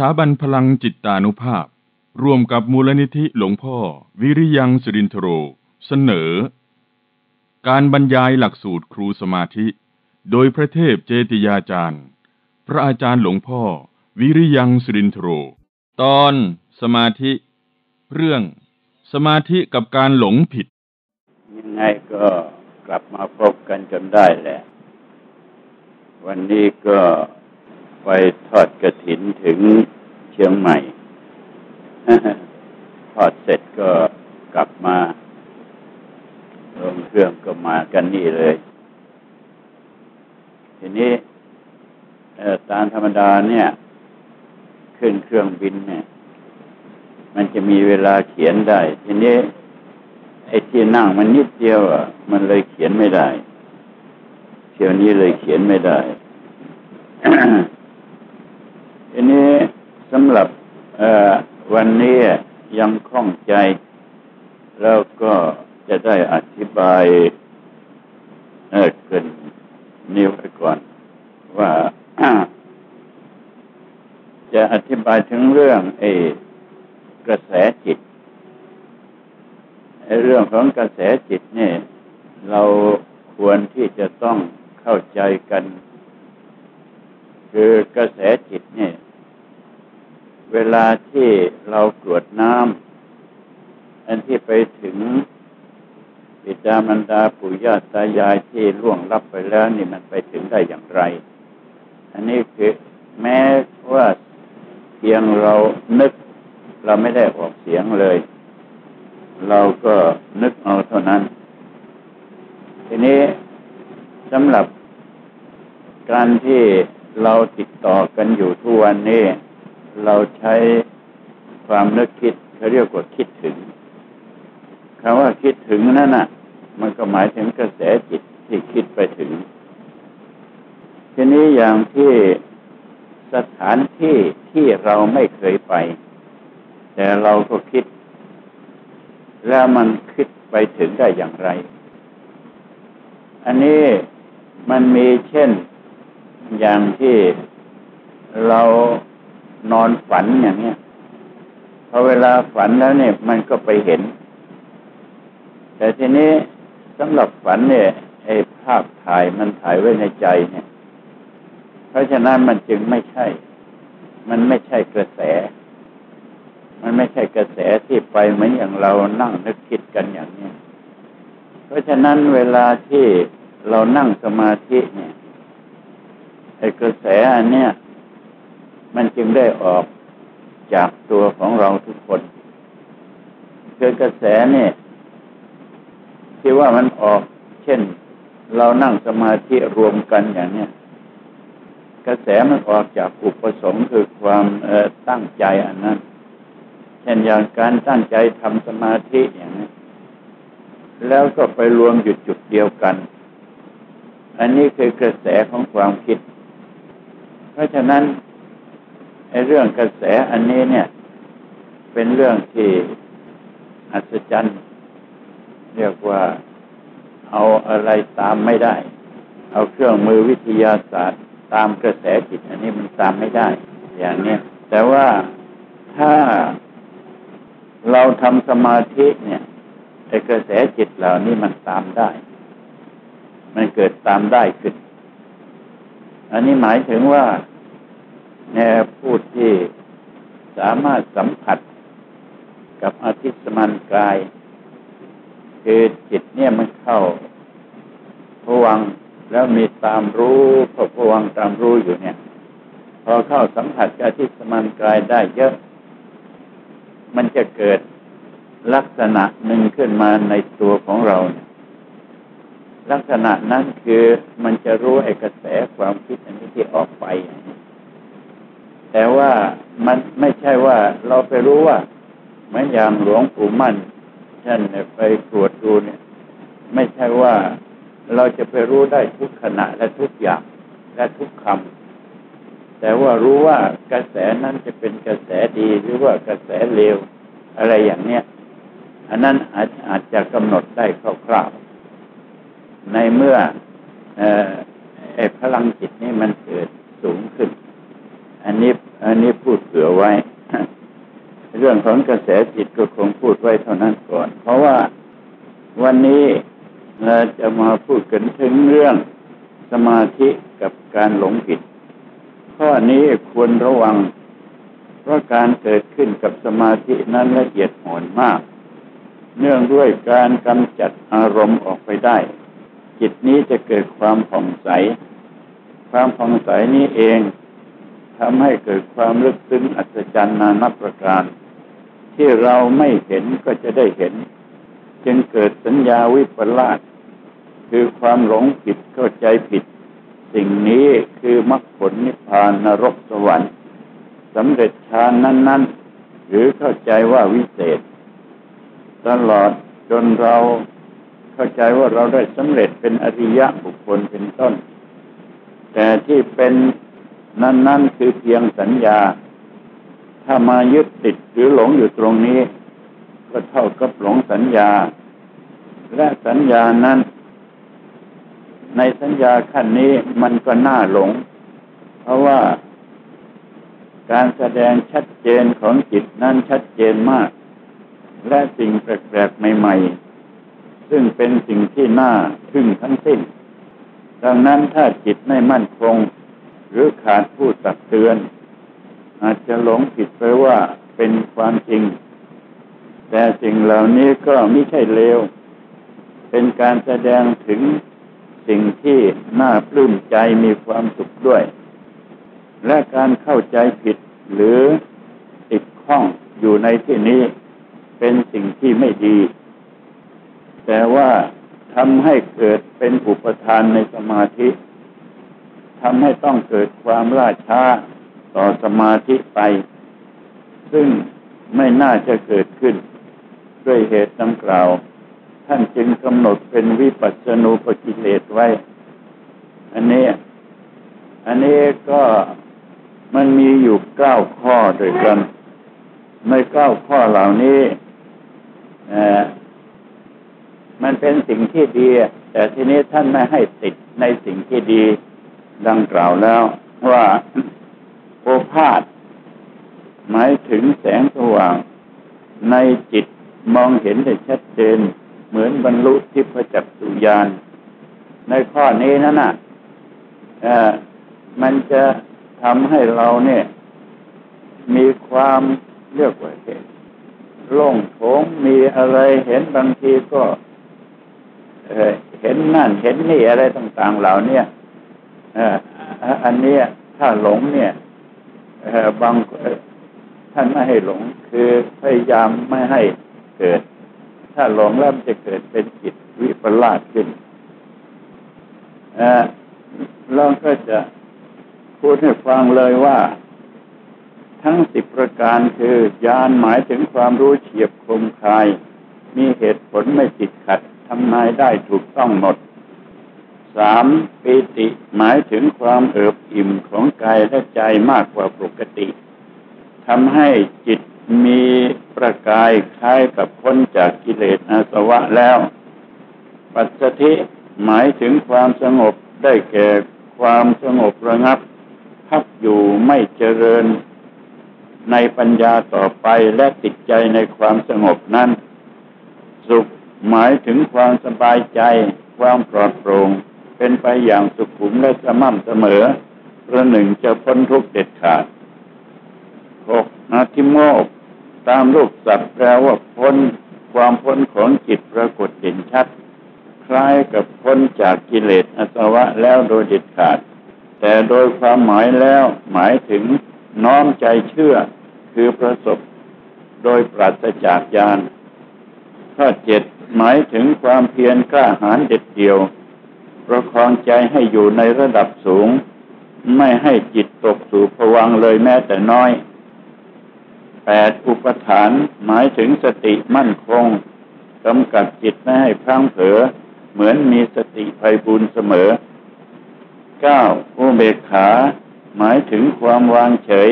สถาบันพลังจิตตานุภาพ ร่วมกับมูลนิธิหลวงพ่อ วิริยังสิรินทโร เสนอ การบรรยายหลักสูตรครูสมาธิ โดยพระเทพเจติยาจารย์ พระอาจารย์หลวงพ่อ วิริยังสิรินทโร ตอนสมาธิ เรื่อง สมาธิกับการหลงผิด ยังไงก็กลับมาพบกันจนได้แหละ วันนี้ก็ ไปทอดกระถินถึงเชียงใหม่ ทอดเสร็จก็กลับมาลงเครื่องก็มากันนี่เลย ทีนี้ตามธรรมดาเนี่ย ขึ้นเครื่องบินเนี่ย มันจะมีเวลาเขียนได้ ทีนี้ไอ้ที่นั่งมันนิดเดียวอะ มันเลยเขียนไม่ได้เที่ยวนี้เลยเขียนไม่ได้ ทีนี้สำหรับวันนี้ยังคล่องใจ แล้วก็จะได้อธิบายเกินนิ้วไปก่อน ว่าจะอธิบายถึงเรื่องไอ้กระแสจิตไอ้เรื่องของกระแสจิตเนี่ยเราควรที่จะต้องเข้าใจกัน คือกระแสจิตเนี่ย เวลาที่เรากรวดน้ำอันที่ไปถึงบิดามารดาปู่ย่าตายายที่ล่วงลับไปแล้วนี่มันไปถึงได้อย่างไร อันนี้คือแม้ว่าเพียงเรานึก เราไม่ได้ออกเสียงเลย เราก็นึกเอาเท่านั้น ทีนี้สำหรับการที่ เราติดต่อกันอยู่ทุกวันนี้ เราใช้ความนึกคิดเขาเรียกว่าคิดถึงคำว่าคิดถึงนั่นน่ะ มันก็หมายถึงกระแสจิตที่คิดไปถึง ทีนี้อย่างที่สถานที่ที่เราไม่เคยไป แต่เราก็คิด แล้วมันคิดไปถึงได้อย่างไร อันนี้มันมีเช่น อย่างที่เรานอนฝันอย่างเนี้ยพอเวลาฝันแล้วเนี่ย มันก็ไปเห็น แต่ทีนี้สำหรับฝันเนี่ยไอ้ภาพถ่ายมันถ่ายไว้ในใจเนี่ย เพราะฉะนั้นมันจึงไม่ใช่ มันไม่ใช่กระแส มันไม่ใช่กระแสที่ไปเหมือนอย่างเรานั่งนึกคิดกันอย่างนี้เพราะฉะนั้นเวลาที่เรานั่งสมาธิเนี่ย ไอ้กระแสอันเนี้ยมันจึงได้ออกจากตัวของเราทุกคนคือกระแสเนี่ยที่ว่ามันออกเช่น เรานั่งสมาธิรวมกันอย่างเนี้ยกระแสมันออกจากอุปสงค์คือความตั้งใจอันนั้น เช่นอย่างการตั้งใจทำสมาธิอย่างนี้แล้วก็ไปรวมอยู่จุดเดียวกัน อันนี้คือกระแสของความคิด ราะฉะนั้นไอ้เรื่องกระแสอันนี้เนี่ย เป็นเรื่องที่อัศจรรย์ เรียกว่าเอาอะไรตามไม่ได้ เอาเครื่องมือวิทยาศาสตร์ ตามกระแสจิต อันนี้มันตามไม่ได้ อย่างเนี้ยแต่ว่าถ้าเราทำสมาธิเนี่ยไอ้กระแสจิตเหล่านี้มันตามได้ มันเกิดตามได้ขึ้น อันนี้หมายถึงว่า แนวพูดที่สามารถสัมผัสกับอาทิตย์สมันกาย คือจิตเนี่ยมันเข้าพวังแล้วมีตามรู้พอพวังตามรู้อยู่เนี่ย พอเข้าสัมผัสกับอาทิตย์สมันกายได้เยอะ มันจะเกิดลักษณะหนึ่งขึ้นมาในตัวของเรา ลักษณะนั้นคือมันจะรู้ไอกระแสความคิดอันนี้ที่ออกไป แต่ว่ามันไม่ใช่ว่าเราไปรู้ว่าเหมือนอย่างหลวงปู่มั่นท่านไปตรวจดูเนี่ย ไม่ใช่ว่าเราจะไปรู้ได้ทุกขณะและทุกอย่างและทุกคำแต่ว่ารู้ว่ากระแสนั้นจะเป็นกระแสดีหรือว่ากระแสเลวอะไรอย่างเนี้ยอันนั้นอาจอาจจะกำหนดได้คร่าวๆในเมื่อไอ้พลังจิตนี่มันเกิดสูงขึ้น อันนี้อันนี้พูดเผื่อไว้ เรื่องของกระแสจิตก็คงพูดไว้เท่านั้นก่อน เพราะว่าวันนี้เราจะมาพูดกันถึงเรื่องสมาธิกับการหลงผิด ข้อนี้ควรระวัง เพราะการเกิดขึ้นกับสมาธินั้นละเอียดอ่อนมาก เนื่องด้วยการกำจัดอารมณ์ออกไปได้ จิตนี้จะเกิดความผ่องใส ความผ่องใสนี้เอง ทำให้เกิดความลึกซึ้งอัศจรรย์นานับประการ ที่เราไม่เห็นก็จะได้เห็น จึงเกิดสัญญาวิปลาสคือความหลงผิดเข้าใจผิด สิ่งนี้คือมรรคผลนิพพานนรกสวรรค์สำเร็จฌานนั้น ๆ หรือเข้าใจว่าวิเศษ ตลอดจนเราเข้าใจว่าเราได้สำเร็จเป็นอริยะบุคคลเป็นต้น แต่ที่เป็น นั่นๆคือเพียงสัญญา ถ้ามายึดติดหรือหลงอยู่ตรงนี้ ก็เท่ากับหลงสัญญา และสัญญานั้น ในสัญญาขั้นนี้มันก็น่าหลง เพราะว่าการแสดงชัดเจนของจิตนั้นชัดเจนมาก และสิ่งแปลกๆใหม่ ๆ ซึ่งเป็นสิ่งที่น่าทึ่งทั้งสิ้น ดังนั้นถ้าจิตไม่มั่นคง หรือขาดผู้ตักเตือน อาจจะหลงผิดไปว่าเป็นความจริง แต่สิ่งเหล่านี้ก็ไม่ใช่เลว เป็นการแสดงถึงสิ่งที่น่าปลื้มใจมีความสุขด้วย และการเข้าใจผิดหรือติดข้องอยู่ในที่นี้เป็นสิ่งที่ไม่ดี แต่ว่าทำให้เกิดเป็นอุปทานในสมาธิ ทำให้ต้องเกิดความล่าช้าต่อสมาธิไป ซึ่งไม่น่าจะเกิดขึ้น ด้วยเหตุดังกล่าว ท่านจึงกำหนดเป็นวิปัสสนูปกิเลสไว้ อันนี้ อันนี้ก็มันมีอยู่เก้าข้อด้วยกัน ในเก้าข้อเหล่านี้มันเป็นสิ่งที่ดี แต่ทีนี้ท่านไม่ให้ติดในสิ่งที่ดี ดังกล่าวแล้วว่าโอภาษหมายถึงแสงสว่าง ในจิตมองเห็นได้ชัดเจน เหมือนบรรลุทิพจักสุญาน ในข้อนี้นั่นน่ะมันจะทำให้เราเนี่ย มีความเรียกว่าโล่งโถงมีอะไรเห็นบางทีก็เห็นนั่นเห็นนี่อะไรต่าง ๆ เหล่านี้ อันนี้ถ้าหลงเนี่ยบางท่านไม่ให้หลงคือพยายามไม่ให้เกิด ถ้าหลงแล้วจะเกิดเป็นจิตวิปลาสขึ้นเราก็จะพูดให้ฟังเลยว่า ทั้งสิบประการคือยานหมายถึงความรู้เฉียบคมคาย มีเหตุผลไม่ติดขัดทำนายได้ถูกต้องหมด สามปิติหมายถึงความเอิบอิ่มของกายและใจมากกว่าปกติทำให้จิตมีประกายคล้ายกับพ้นจากกิเลสอาสวะแล้ว ปัสสธิหมายถึงความสงบได้แก่ความสงบระงับ พักอยู่ไม่เจริญ ในปัญญาต่อไปและติดใจในความสงบนั้น สุขหมายถึงความสบายใจ ความปลอดโปร่ง เป็นไปอย่างสุขุมและสม่ำเสมอประหนึ่งจะพ้นทุกข์เด็ดขาดหกนาทิโมก ตามรูปสัตว์แปลว่าพ้นความพ้นของจิตปรากฏเห็นชัด คล้ายกับพ้นจากกิเลสอาสวะแล้วโดยเด็ดขาด แต่โดยความหมายแล้วหมายถึงน้อมใจเชื่อคือประสบโดยปราศจากญาณข้อเจ็ดหมายถึงความเพียรกล้าหาญเด็ดเดี่ยว ประคองใจให้อยู่ในระดับสูง ไม่ให้จิตตกสู่ผวังเลยแม้แต่น้อยแปดอุปทานหมายถึงสติมั่นคงกำกับจิตไม่ให้พลังเผลอเหมือนมีสติไพบุญเสมอเก้าอุเบกขา หมายถึงความวางเฉย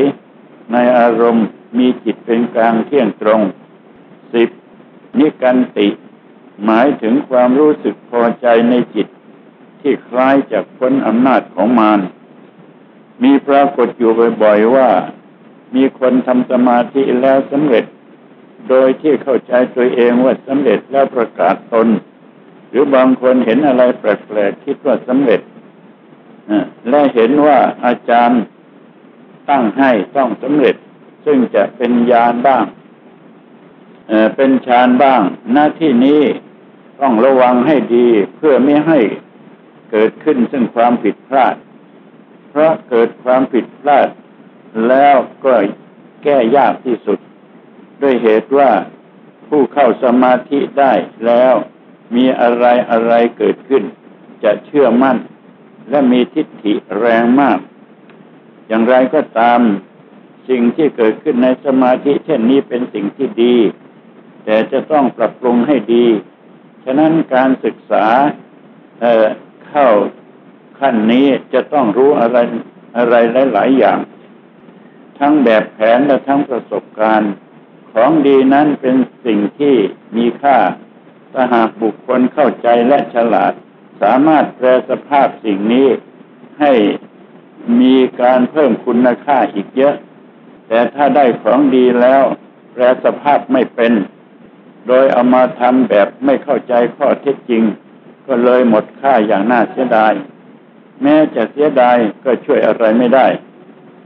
ในอารมณ์มีจิตเป็นกลางเที่ยงตรงสิบนิกันติ หมายถึงความรู้สึกพอใจในจิต ที่คล้ายจากพ้นอำนาจของมารมีปรากฏอยู่บ่อยๆว่า มีคนทำสมาธิแล้วสำเร็จ โดยที่เข้าใจตัวเองว่าสำเร็จแล้วประกาศตน หรือบางคนเห็นอะไรแปลกๆคิดว่าสำเร็จและเห็นว่าอาจารย์ตั้งให้ต้องสำเร็จ ซึ่งจะเป็นญาณบ้างเป็นฌานบ้าง หน้าที่นี้ต้องระวังให้ดีเพื่อไม่ให้ เกิดขึ้นซึ่งความผิดพลาด เพราะเกิดความผิดพลาด แล้วก็แก้ยากที่สุด ด้วยเหตุว่าผู้เข้าสมาธิได้แล้วมีอะไรอะไรเกิดขึ้น จะเชื่อมั่น และมีทิฏฐิแรงมาก อย่างไรก็ตามสิ่งที่เกิดขึ้นในสมาธิเช่นนี้เป็นสิ่งที่ดี แต่จะต้องปรับปรุงให้ดี ฉะนั้นการศึกษา เข้าขั้นนี้จะต้องรู้อะไรอะไรหลาย ๆ อย่าง ทั้งแบบแผนและทั้งประสบการณ์ ของดีนั้นเป็นสิ่งที่มีค่าถ้าหากบุคคลเข้าใจและฉลาด สามารถแปลสภาพสิ่งนี้ให้มีการเพิ่มคุณค่าอีกเยอะ แต่ถ้าได้ของดีแล้ว แปลสภาพไม่เป็น โดยเอามาทำแบบไม่เข้าใจข้อเท็จจริง ก็เลยหมดค่าอย่างน่าเสียดาย แม้จะเสียดายก็ช่วยอะไรไม่ได้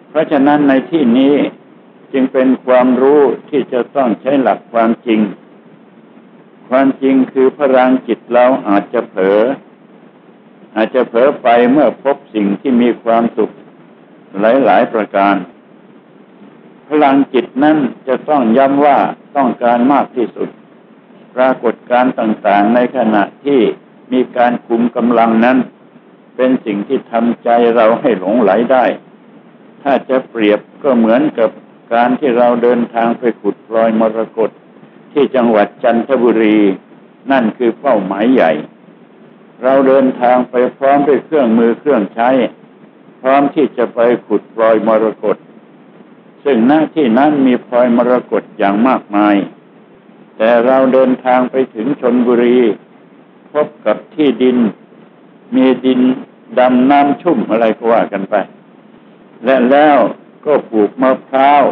เพราะฉะนั้นในที่นี้จึงเป็นความรู้ที่จะต้องใช้หลักความจริง ความจริงคือพลังจิตเราอาจจะเผลออาจจะเผลอไปเมื่อพบสิ่งที่มีความสุขหลาย ๆ ประการ พลังจิตนั้นจะต้องย้ำว่าต้องการมากที่สุด ปรากฏการต่าง ๆ ในขณะที่ มีการคุมกำลังนั้น เป็นสิ่งที่ทำใจเราให้หลงไหลได้ ถ้าจะเปรียบก็เหมือนกับการที่เราเดินทางไปขุดพลอยมรกตที่จังหวัดจันทบุรี นั่นคือเป้าหมายใหญ่ เราเดินทางไปพร้อมด้วยเครื่องมือเครื่องใช้ พร้อมที่จะไปขุดพลอยมรกตซึ่งหน้าที่นั้นมีพลอยมรกตอย่างมากมาย แต่เราเดินทางไปถึงชนบุรี พบกับที่ดิน มีดินดำน้ำชุ่มอะไรก็ว่ากันไป และแล้วก็ปลูกมะพร้าว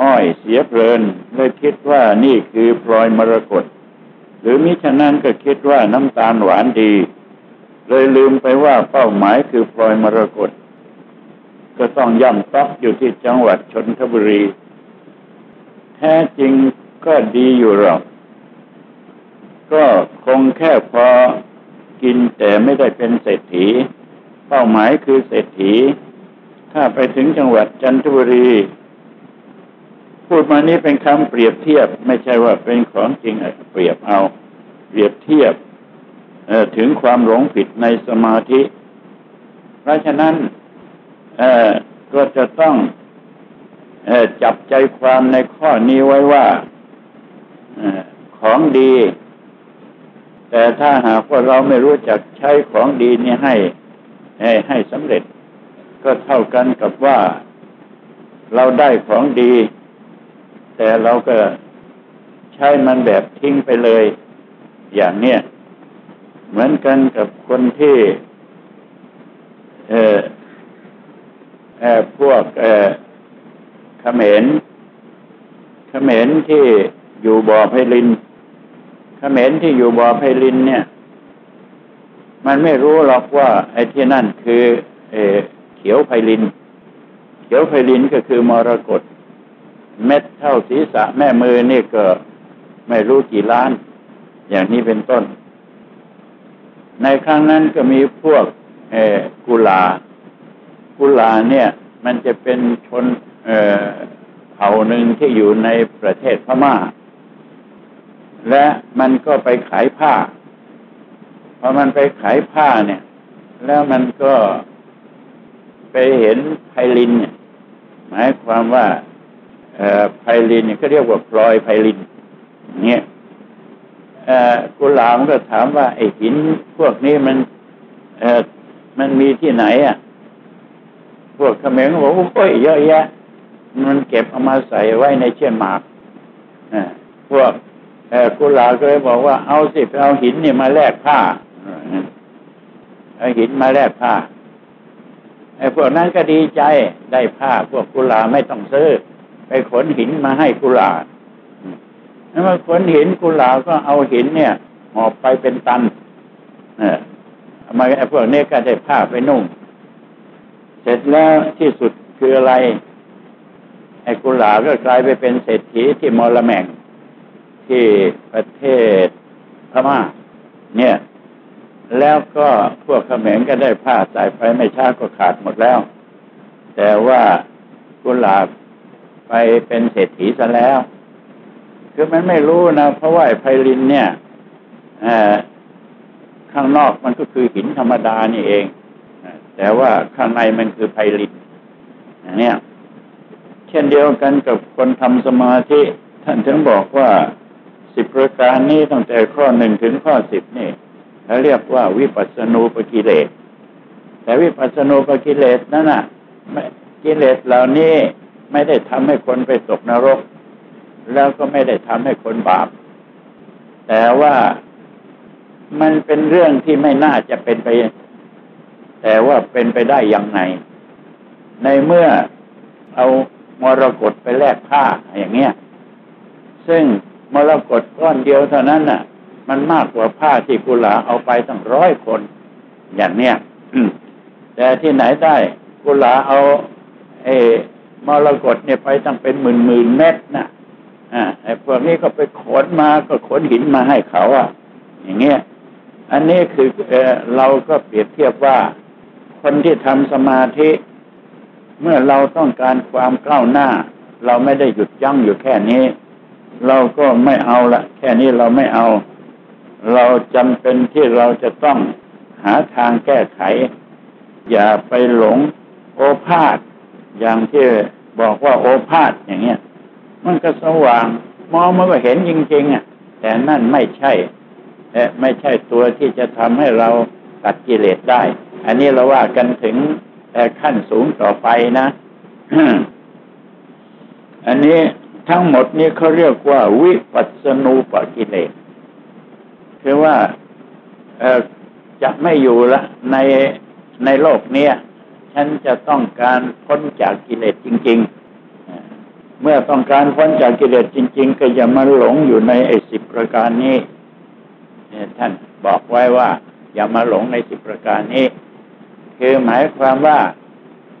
อ้อยเสียเพลินเลยคิดว่านี่คือพลอยมรกตหรือมิฉะนั้นก็คิดว่าน้ำตาลหวานดี เลยลืมไปว่าเป้าหมายคือพลอยมรกตก็ต้องย่ำต๊อกอยู่ที่จังหวัดชนบุรี แท้จริงก็ดีอยู่หรอก ก็คงแค่พอกินแต่ไม่ได้เป็นเศรษฐี เป้าหมายคือเศรษฐี ถ้าไปถึงจังหวัดจันทบุรี พูดมานี้เป็นคำเปรียบเทียบ ไม่ใช่ว่าเป็นของจริงเปรียบเอา เปรียบเทียบถึงความหลงผิดในสมาธิ เพราะฉะนั้นก็จะต้องจับใจความในข้อนี้ไว้ว่าของดี แต่ถ้าหากว่าเราไม่รู้จักใช้ของดีนี่ให้ให้ให้สำเร็จ ก็เท่ากันกับว่าเราได้ของดี แต่เราก็ใช้มันแบบทิ้งไปเลย อย่างเนี้ยเหมือนกันกับคนที่ เออเออพวกเออเขมรเขมรที่อยู่บ่อไพลิน ขมรที่อยู่บ่อไพลินเนี่ย มันไม่รู้หรอกว่า ไอ้ที่นั่นคือเอเขียวไพลิน เขียวไพลินก็คือมรกตเม็ดเท่าศีรษะแม่มือนี่ก็ไม่รู้กี่ล้าน อย่างนี้เป็นต้น ในครั้งนั้นก็มีพวกเอกุลา กุลาเนี่ย มันจะเป็นชนเเผ่าหนึ่งที่อยู่ในประเทศพม่า และมันก็ไปขายผ้าพอมันไปขายผ้าเนี่ย แล้วมันก็ไปเห็นไพลินเนี่ยหมายความว่าไพลินเนี่ยเขาเรียกว่าพลอยไพลินเนี่ยกุลามก็ถามว่าไอ้หินพวกนี้มันมันมีที่ไหนอะ พวกเขมรบอกโอ้ยเยอะแยะ มันเก็บเอามาใส่ไว้ในเชือกหมากพวก เออกุลาก็เลยบอกว่าเอาสิเอาหินเนี่ยมาแลกผ้าเอาหินมาแลกผ้าไอ้พวกนั้นก็ดีใจได้ผ้า พวกกุลาไม่ต้องซื้อ ไปขนหินมาให้กุลาแล้วมาขนหินกุลาก็เอาหินเนี่ยหอบไปเป็นตันเออมาไอ้พวกนี้ก็ได้ผ้าไปนุ่งเสร็จแล้วที่สุดคืออะไร ไอ้กุลาก็กลายไปเป็นเศรษฐีที่มอลแมง ที่ประเทศพม่า เนี่ย แล้วก็พวกเขมรก็ได้ผ้าสายไฟไม่ช้าก็ขาดหมดแล้ว แต่ว่ากุหลาบไปเป็นเศรษฐีซะแล้ว คือมันไม่รู้นะ เพราะว่าไพลินเนี่ยข้างนอกมันก็คือหินธรรมดานี่เอง แต่ว่าข้างในมันคือไพลินเนี่ย เช่นเดียวกันกับคนทำสมาธิ ท่านถึงบอกว่า สิบประการนี้ตั้งแต่ข้อหนึ่งถึงข้อสิบนี่เขาเรียกว่าวิปัสสนูปกิเลส แต่วิปัสสนูปกิเลสนั่นน่ะกิเลสเหล่านี้ไม่ได้ทำให้คนไปตกนรก แล้วก็ไม่ได้ทำให้คนบาป แต่ว่ามันเป็นเรื่องที่ไม่น่าจะเป็นไป แต่ว่าเป็นไปได้อยังไง ในเมื่อเอามรกตไปแลกผ้าอย่างเงี้ย ซึ่ง มรกตก้อนเดียวเท่านั้นน่ะ มันมากกว่าผ้าที่กุหลาเอาไปตั้งร้อยคน อย่างเนี้ยแต่ที่ไหนได้กุหลาเอา เอมรกตเนี่ยไปตั้งเป็นหมื่นหมื่นเม็ดนะอ่าไอ้พวกนี้ก็ไปขนมาก็ขนหินมาให้เขาอะ อย่างเงี้ยอันนี้คือเออเราก็เปรียบเทียบว่า คนที่ทำสมาธิ เมื่อเราต้องการความก้าวหน้า เราไม่ได้หยุดยั้งอยู่แค่นี้ เราก็ไม่เอาละแค่นี้เราไม่เอา เราจำเป็นที่เราจะต้องหาทางแก้ไข อย่าไปหลงโอภาษอย่างที่บอกว่าโอภาษอย่างเงี้ย มันก็สว่าง มองมันก็เห็นจริงๆอะ แต่นั่นไม่ใช่ไม่ใช่ตัวที่จะทำให้เราตัดกิเลสได้ อันนี้เราว่ากันถึงขั้นสูงต่อไปนะ อันนี้ ทั้งหมดนี้เขาเรียกว่า วิปัสสนูปกิเลสคือว่าจะไม่อยู่ละในในโลกนี้ฉันจะต้องการพ้นจากกิเลสจริง ๆ เมื่อต้องการพ้นจากกิเลสจริง ๆ ก็อย่ามาหลงอยู่ในไอ้สิบประการนี้ท่านบอกไว้ว่า อย่ามาหลงในสิบประการนี้ คือหมายความว่า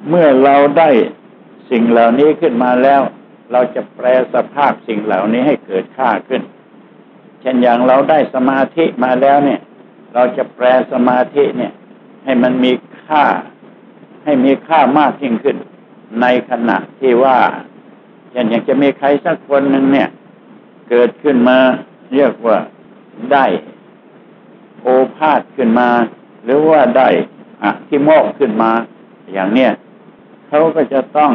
เมื่อเราได้สิ่งเหล่านี้ขึ้นมาแล้ว เราจะแปลสภาพสิ่งเหล่านี้ให้เกิดค่าขึ้น เช่นอย่างเราได้สมาธิมาแล้วเนี่ย เราจะแปลสมาธิเนี่ย ให้มันมีค่า ให้มีค่ามากยิ่งขึ้น ในขณะที่ว่าอย่างอย่างจะมีใครสักคนหนึ่งเนี่ย เกิดขึ้นมาเรียกว่าได้โอภาษขึ้นมา หรือว่าได้อะที่โมกขึ้นมา อย่างเนี้ยเขาก็จะต้อง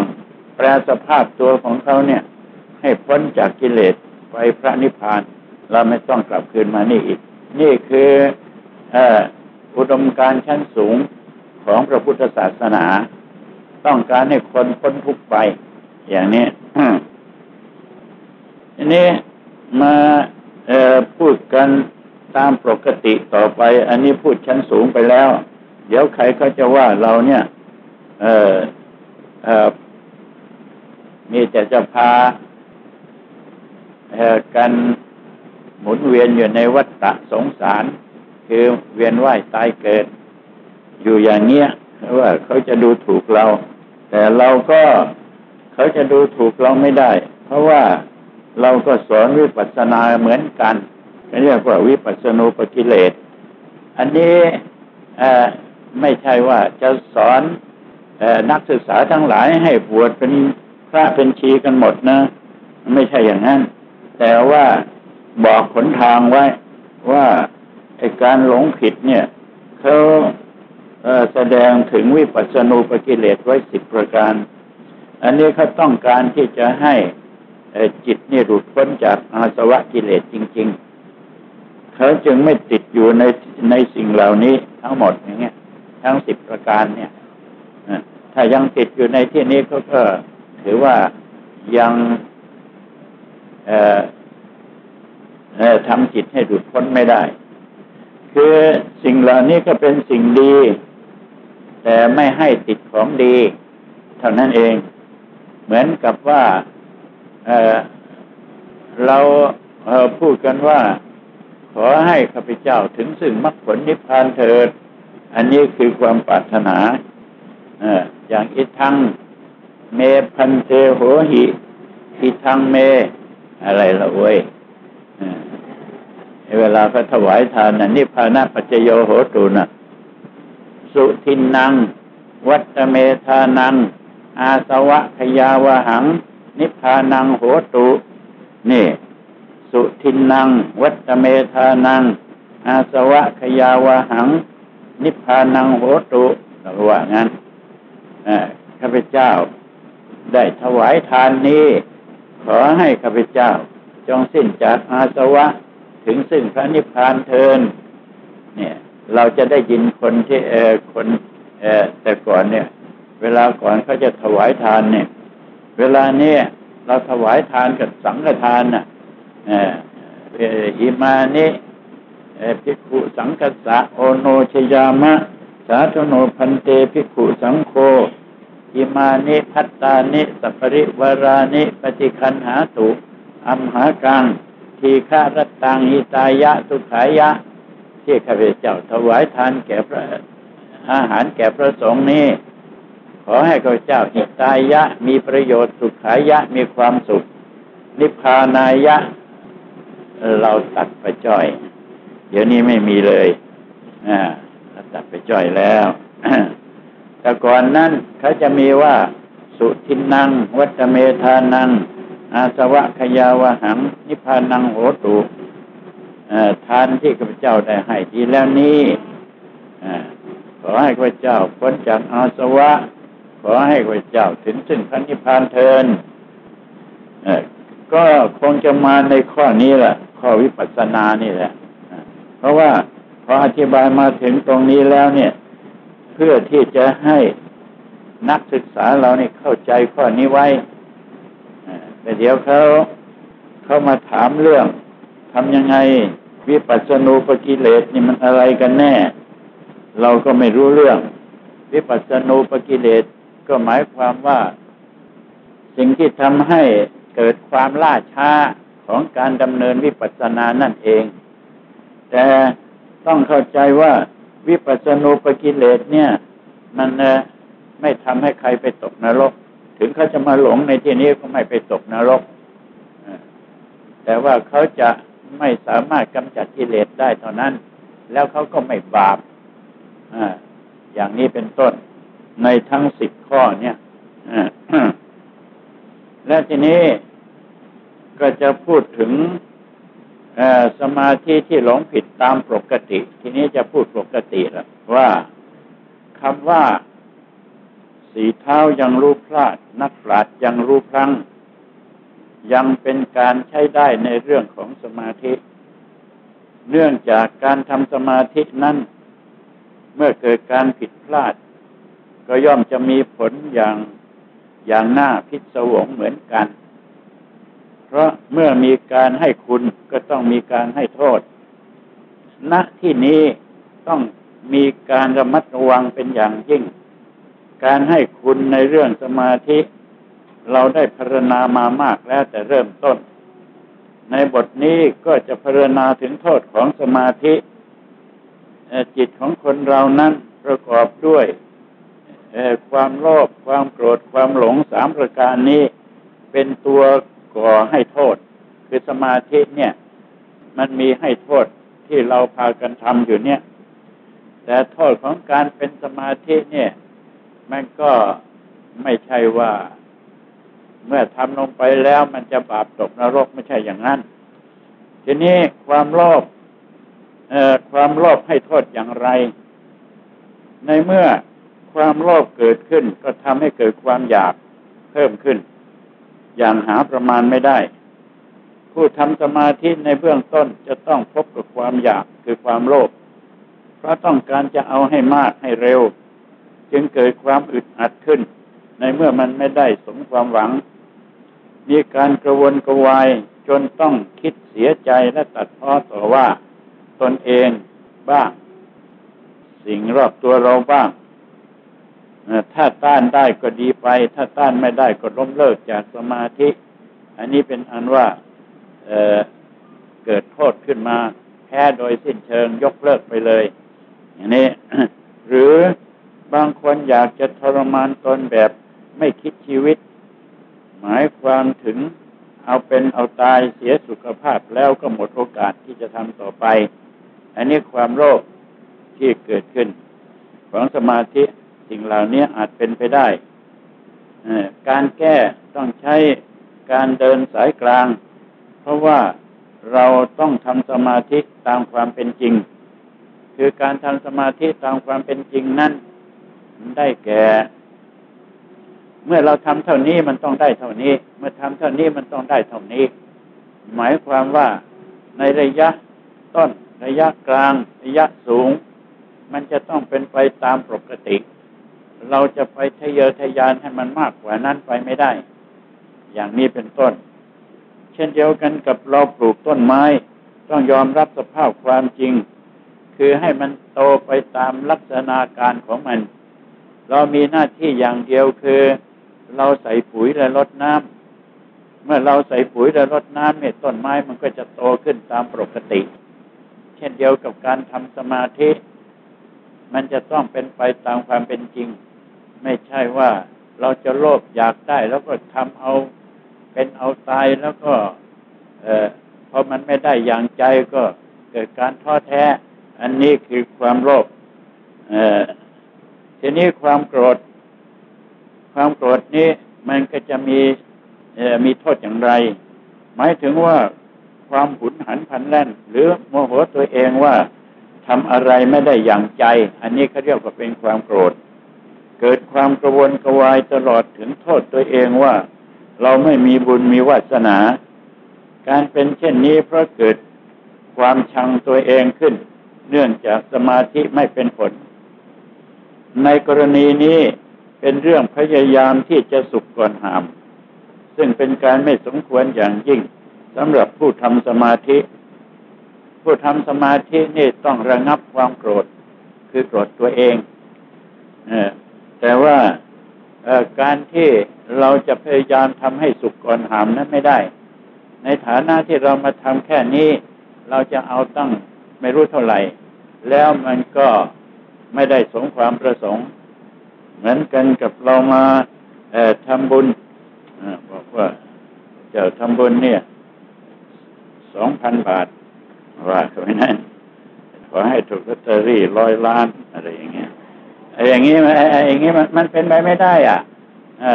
แปลสภาพตัวของเขาเนี่ย ให้พ้นจากกิเลสไปพระนิพพาน เราไม่ต้องกลับคืนมานี่อีก นี่คืออุดมการชั้นสูงของพระพุทธศาสนา ต้องการให้คนพ้นทุกข์ไป อย่างนี้อันนี้มาพูดกันตามปกติต่อไป อันนี้พูดชั้นสูงไปแล้ว เดี๋ยวใครก็จะว่าเราเนี่ย เออเออ มีแต่จะพาเออกันหมุนเวียนอยู่ในวัฏฏะสงสาร คือเวียนว่ายตายเกิด อยู่อย่างเนี้ยว่าเขาจะดูถูกเรา แต่เราก็เขาจะดูถูกเราไม่ได้ เพราะว่าเราก็สอนวิปัสสนาเหมือนกันเรียกว่าวิปัสสนูปกิเลส อันนี้ไม่ใช่ว่าจะสอนนักศึกษาทั้งหลายให้บวชเป็น ระเป็นชีกันหมดนะ ไม่ใช่อย่างนั้น แต่ว่าบอกขนทางไว้ว่าไอการหลงผิดเนี่ยเขาแสดงถึงวิปัสสนูปกิเลสไว้สิบประการ อันนี้เขาต้องการที่จะให้จิตนี่หลุดพ้นจากอาสวะกิเลสจริง ๆ เขาจึงไม่ติดอยู่ในในสิ่งเหล่านี้ทั้งหมดอย่างเงี้ย ทั้งสิบประการเนี่ยถ้ายังติดอยู่ในที่นี้เขาก็ ถือว่ายังทำจิตให้หลุดพ้นไม่ได้ คือสิ่งเหล่านี้ก็เป็นสิ่งดี แต่ไม่ให้ติดของดี เท่านั้นเอง เหมือนกับว่าเเราเพูดกันว่า ขอให้ข้าพเจ้าถึงซึ่งมรรคผลนิพพานเถิด อันนี้คือความปรารถนาอย่างอิทัง เมพันเตโหหิอิทังเม อะไรละเว้ยเวลาเขาถวายทานน่ะนิพพานะปัจโยโหตุนะสุทินนัง วัตเมธานัง อาสวะขยาวหัง นิพพานังโหตุ นี่ สุทินนัง วัตเมธานัง อาสวะขยาวหัง นิพพานังโหตุเราว่างั้นข้าพเจ้า ได้ถวายทานนี้ ขอให้ข้าพเจ้า จงสิ้นจากอาสวะถึงซึ่งพระนิพพานเทิน เนี่ย เราจะได้ยินคนที่เออคนเออแต่ก่อนเนี่ย เวลาก่อนเขาจะถวายทานเนี่ย เวลาเนี้ยเราถวายทานกับสังฆทานน่ะเอออิมานิภิกขุสังกัสสะโอโนชยามะ สาธโนพันเตภิกขุสังโฆ อิมานิพัตตานิสัพริวารานิปฏิคันหาตุอัมหากังทีฆารตังหิตายะสุขายะ ที่ข้าพเจ้าถวายทานแก่พระอาหารแก่พระสงฆ์นี้ ขอให้ข้าพเจ้าหิตายะมีประโยชน์สุขายะมีความสุข นิพพานายะ เราตัดไปจ้อย เดี๋ยวนี้ไม่มีเลยอ่าตัดไปจ้อยแล้ว แต่ก่อนนั้นเขาจะมีว่า สุทินนัง วัตเมธานัง อาสวะขยาวหัง นิพพานังโหตุทานที่ข้าพเจ้าได้ให้ดีแล้วนี้ขอให้ข้าพเจ้าพ้นจากอาสวะ ขอให้ข้าพเจ้าถึงซึ่งพระนิพพานเทินก็คงจะมาในข้อนี้แหละข้อวิปัสสนานี่แหละเพราะว่าพออธิบายมาถึงตรงนี้แล้วเนี่ย เพื่อที่จะให้นักศึกษาเราเนี่ยเข้าใจข้อนี้ไว้แต่เดี๋ยวเขาเขามาถามเรื่องทำยังไงวิปัสสนูปกิเลสนี่มันอะไรกันแน่ เราก็ไม่รู้เรื่อง วิปัสสนูปกิเลสก็หมายความว่า สิ่งที่ทำให้เกิดความล่าช้าของการดำเนินวิปัสสนานั่นเอง แต่ต้องเข้าใจว่า วิปัสสนูปกิเลสเนี่ย มันไม่ทำให้ใครไปตกนรก ถึงเขาจะมาหลงในที่นี้ก็ไม่ไปตกนรกแต่ว่าเขาจะไม่สามารถกำจัดกิเลสได้เท่านั้น แล้วเขาก็ไม่บาปอย่างนี้เป็นต้นในทั้งสิบข้อเนี่ยและทีนี้ก็จะพูดถึง สมาธิที่หลงผิดตามปกติ ทีนี้จะพูดปกติแล้วว่าคำว่า สีเท้ายังรู้พลาด นักปราชญ์ยังรู้พลังยังเป็นการใช้ได้ในเรื่องของสมาธิ เนื่องจากการทำสมาธินั้น เมื่อเกิดการผิดพลาด ก็ย่อมจะมีผลอย่างอย่างหน้าพิศวงเหมือนกัน เพราะเมื่อมีการให้คุณก็ต้องมีการให้โทษ ณที่นี้ต้องมีการระมัดระวังเป็นอย่างยิ่ง การให้คุณในเรื่องสมาธิ เราได้พรรณนามามากแล้วแต่เริ่มต้น ในบทนี้ก็จะพรรณนาถึงโทษของสมาธิ จิตของคนเรานั้นประกอบด้วยความโลภความโกรธความหลงสามประการนี้ เป็นตัว ก่อให้โทษ คือสมาธิเนี่ย มันมีให้โทษที่เราพากันทำอยู่เนี่ย แต่โทษของการเป็นสมาธิเนี่ย มันก็ไม่ใช่ว่าเมื่อทำลงไปแล้วมันจะบาปตกนรกไม่ใช่อย่างนั้น ทีนี้ความโลภความโลภให้โทษอย่างไร ในเมื่อความโลภเกิดขึ้นก็ทำให้เกิดความอยากเพิ่มขึ้น อย่างหาประมาณไม่ได้ ผู้ทำสมาธิในเบื้องต้นจะต้องพบกับความอยากคือความโลภเพราะต้องการจะเอาให้มากให้เร็ว จึงเกิดความอึดอัดขึ้น ในเมื่อมันไม่ได้สมความหวัง มีการกระวนกระวายจนต้องคิดเสียใจและตัดพ้อต่อว่า ตนเองบ้าง สิ่งรอบตัวเราบ้าง ถ้าต้านได้ก็ดีไป ถ้าต้านไม่ได้ก็ล้มเลิกจากสมาธิ อันนี้เป็นอันว่าเเกิดโทษขึ้นมา แพ้โดยสิ้นเชิงยกเลิกไปเลย อย่างนี้ หรือบางคนอยากจะทรมานตนแบบไม่คิดชีวิต หมายความถึงเอาเป็นเอาตายเสียสุขภาพแล้วก็หมดโอกาสที่จะทำต่อไป อันนี้ความโลภที่เกิดขึ้น ของสมาธิ สิ่งเหล่านี้อาจเป็นไปได้การแก้ต้องใช้การเดินสายกลาง เพราะว่าเราต้องทำสมาธิตามความเป็นจริง คือการทำสมาธิตามความเป็นจริงนั้นได้แก่ เมื่อเราทำเท่านี้มันต้องได้เท่านี้ เมื่อทำเท่านี้มันต้องได้เท่านี้ หมายความว่าในระยะต้นระยะกลาง ระยะสูง มันจะต้องเป็นไปตามปกติ เราจะไปทะเยอทะยานให้มันมากกว่านั้นไปไม่ได้ อย่างนี้เป็นต้น เช่นเดียวกันกับเราปลูกต้นไม้ ต้องยอมรับสภาพความจริง คือให้มันโตไปตามลักษณะการของมัน เรามีหน้าที่อย่างเดียวคือ เราใส่ปุ๋ยและรดน้ำเมื่อเราใส่ปุ๋ยและรดน้ำเนี่ยต้นไม้มันก็จะโตขึ้นตามปกติ เช่นเดียวกับการทำสมาธิ มันจะต้องเป็นไปตามความเป็นจริง ไม่ใช่ว่าเราจะโลภอยากได้แล้วก็ทำเอาเป็นเอาตายแล้วก็เออพอมันไม่ได้อย่างใจก็เกิดการท้อแท้ อันนี้คือความโลภเออทีนี้ความโกรธ ความโกรธนี้มันก็จะมีมีโทษอย่างไร หมายถึงว่าความหุนหันพันแล่น หรือโมโหตัวเองว่าทำอะไรไม่ได้อย่างใจ อันนี้เขาเรียกว่าเป็นความโกรธ เกิดความกระวนกระวายตลอดถึงโทษตัวเองว่า เราไม่มีบุญมีวาสนา การเป็นเช่นนี้เพราะเกิดความชังตัวเองขึ้น เนื่องจากสมาธิไม่เป็นผล ในกรณีนี้เป็นเรื่องพยายามที่จะสุขก่อนหาม ซึ่งเป็นการไม่สมควรอย่างยิ่งสำหรับผู้ทำสมาธิ ผู้ทำสมาธินี่ต้องระงับความโกรธ คือโกรธตัวเอง แต่ว่าการที่เราจะพยายามทำให้สุขก่อนหามนั้นไม่ได้ ในฐานะที่เรามาทำแค่นี้ เราจะเอาตั้งไม่รู้เท่าไหร่ แล้วมันก็ไม่ได้สมความประสงค์ เหมือนกันกับเรามาทำบุญบอกว่าจะทำบุญเนี่ยสองพันบาทว่าเขาไม่นั่นขอให้ถูกลอตเตอรี่ร้อยล้านอะไรอย่างเงี้ย อ้อย่างงี้ไอ้อย่างงี้มันมันเป็นไปไม่ได้ อะอ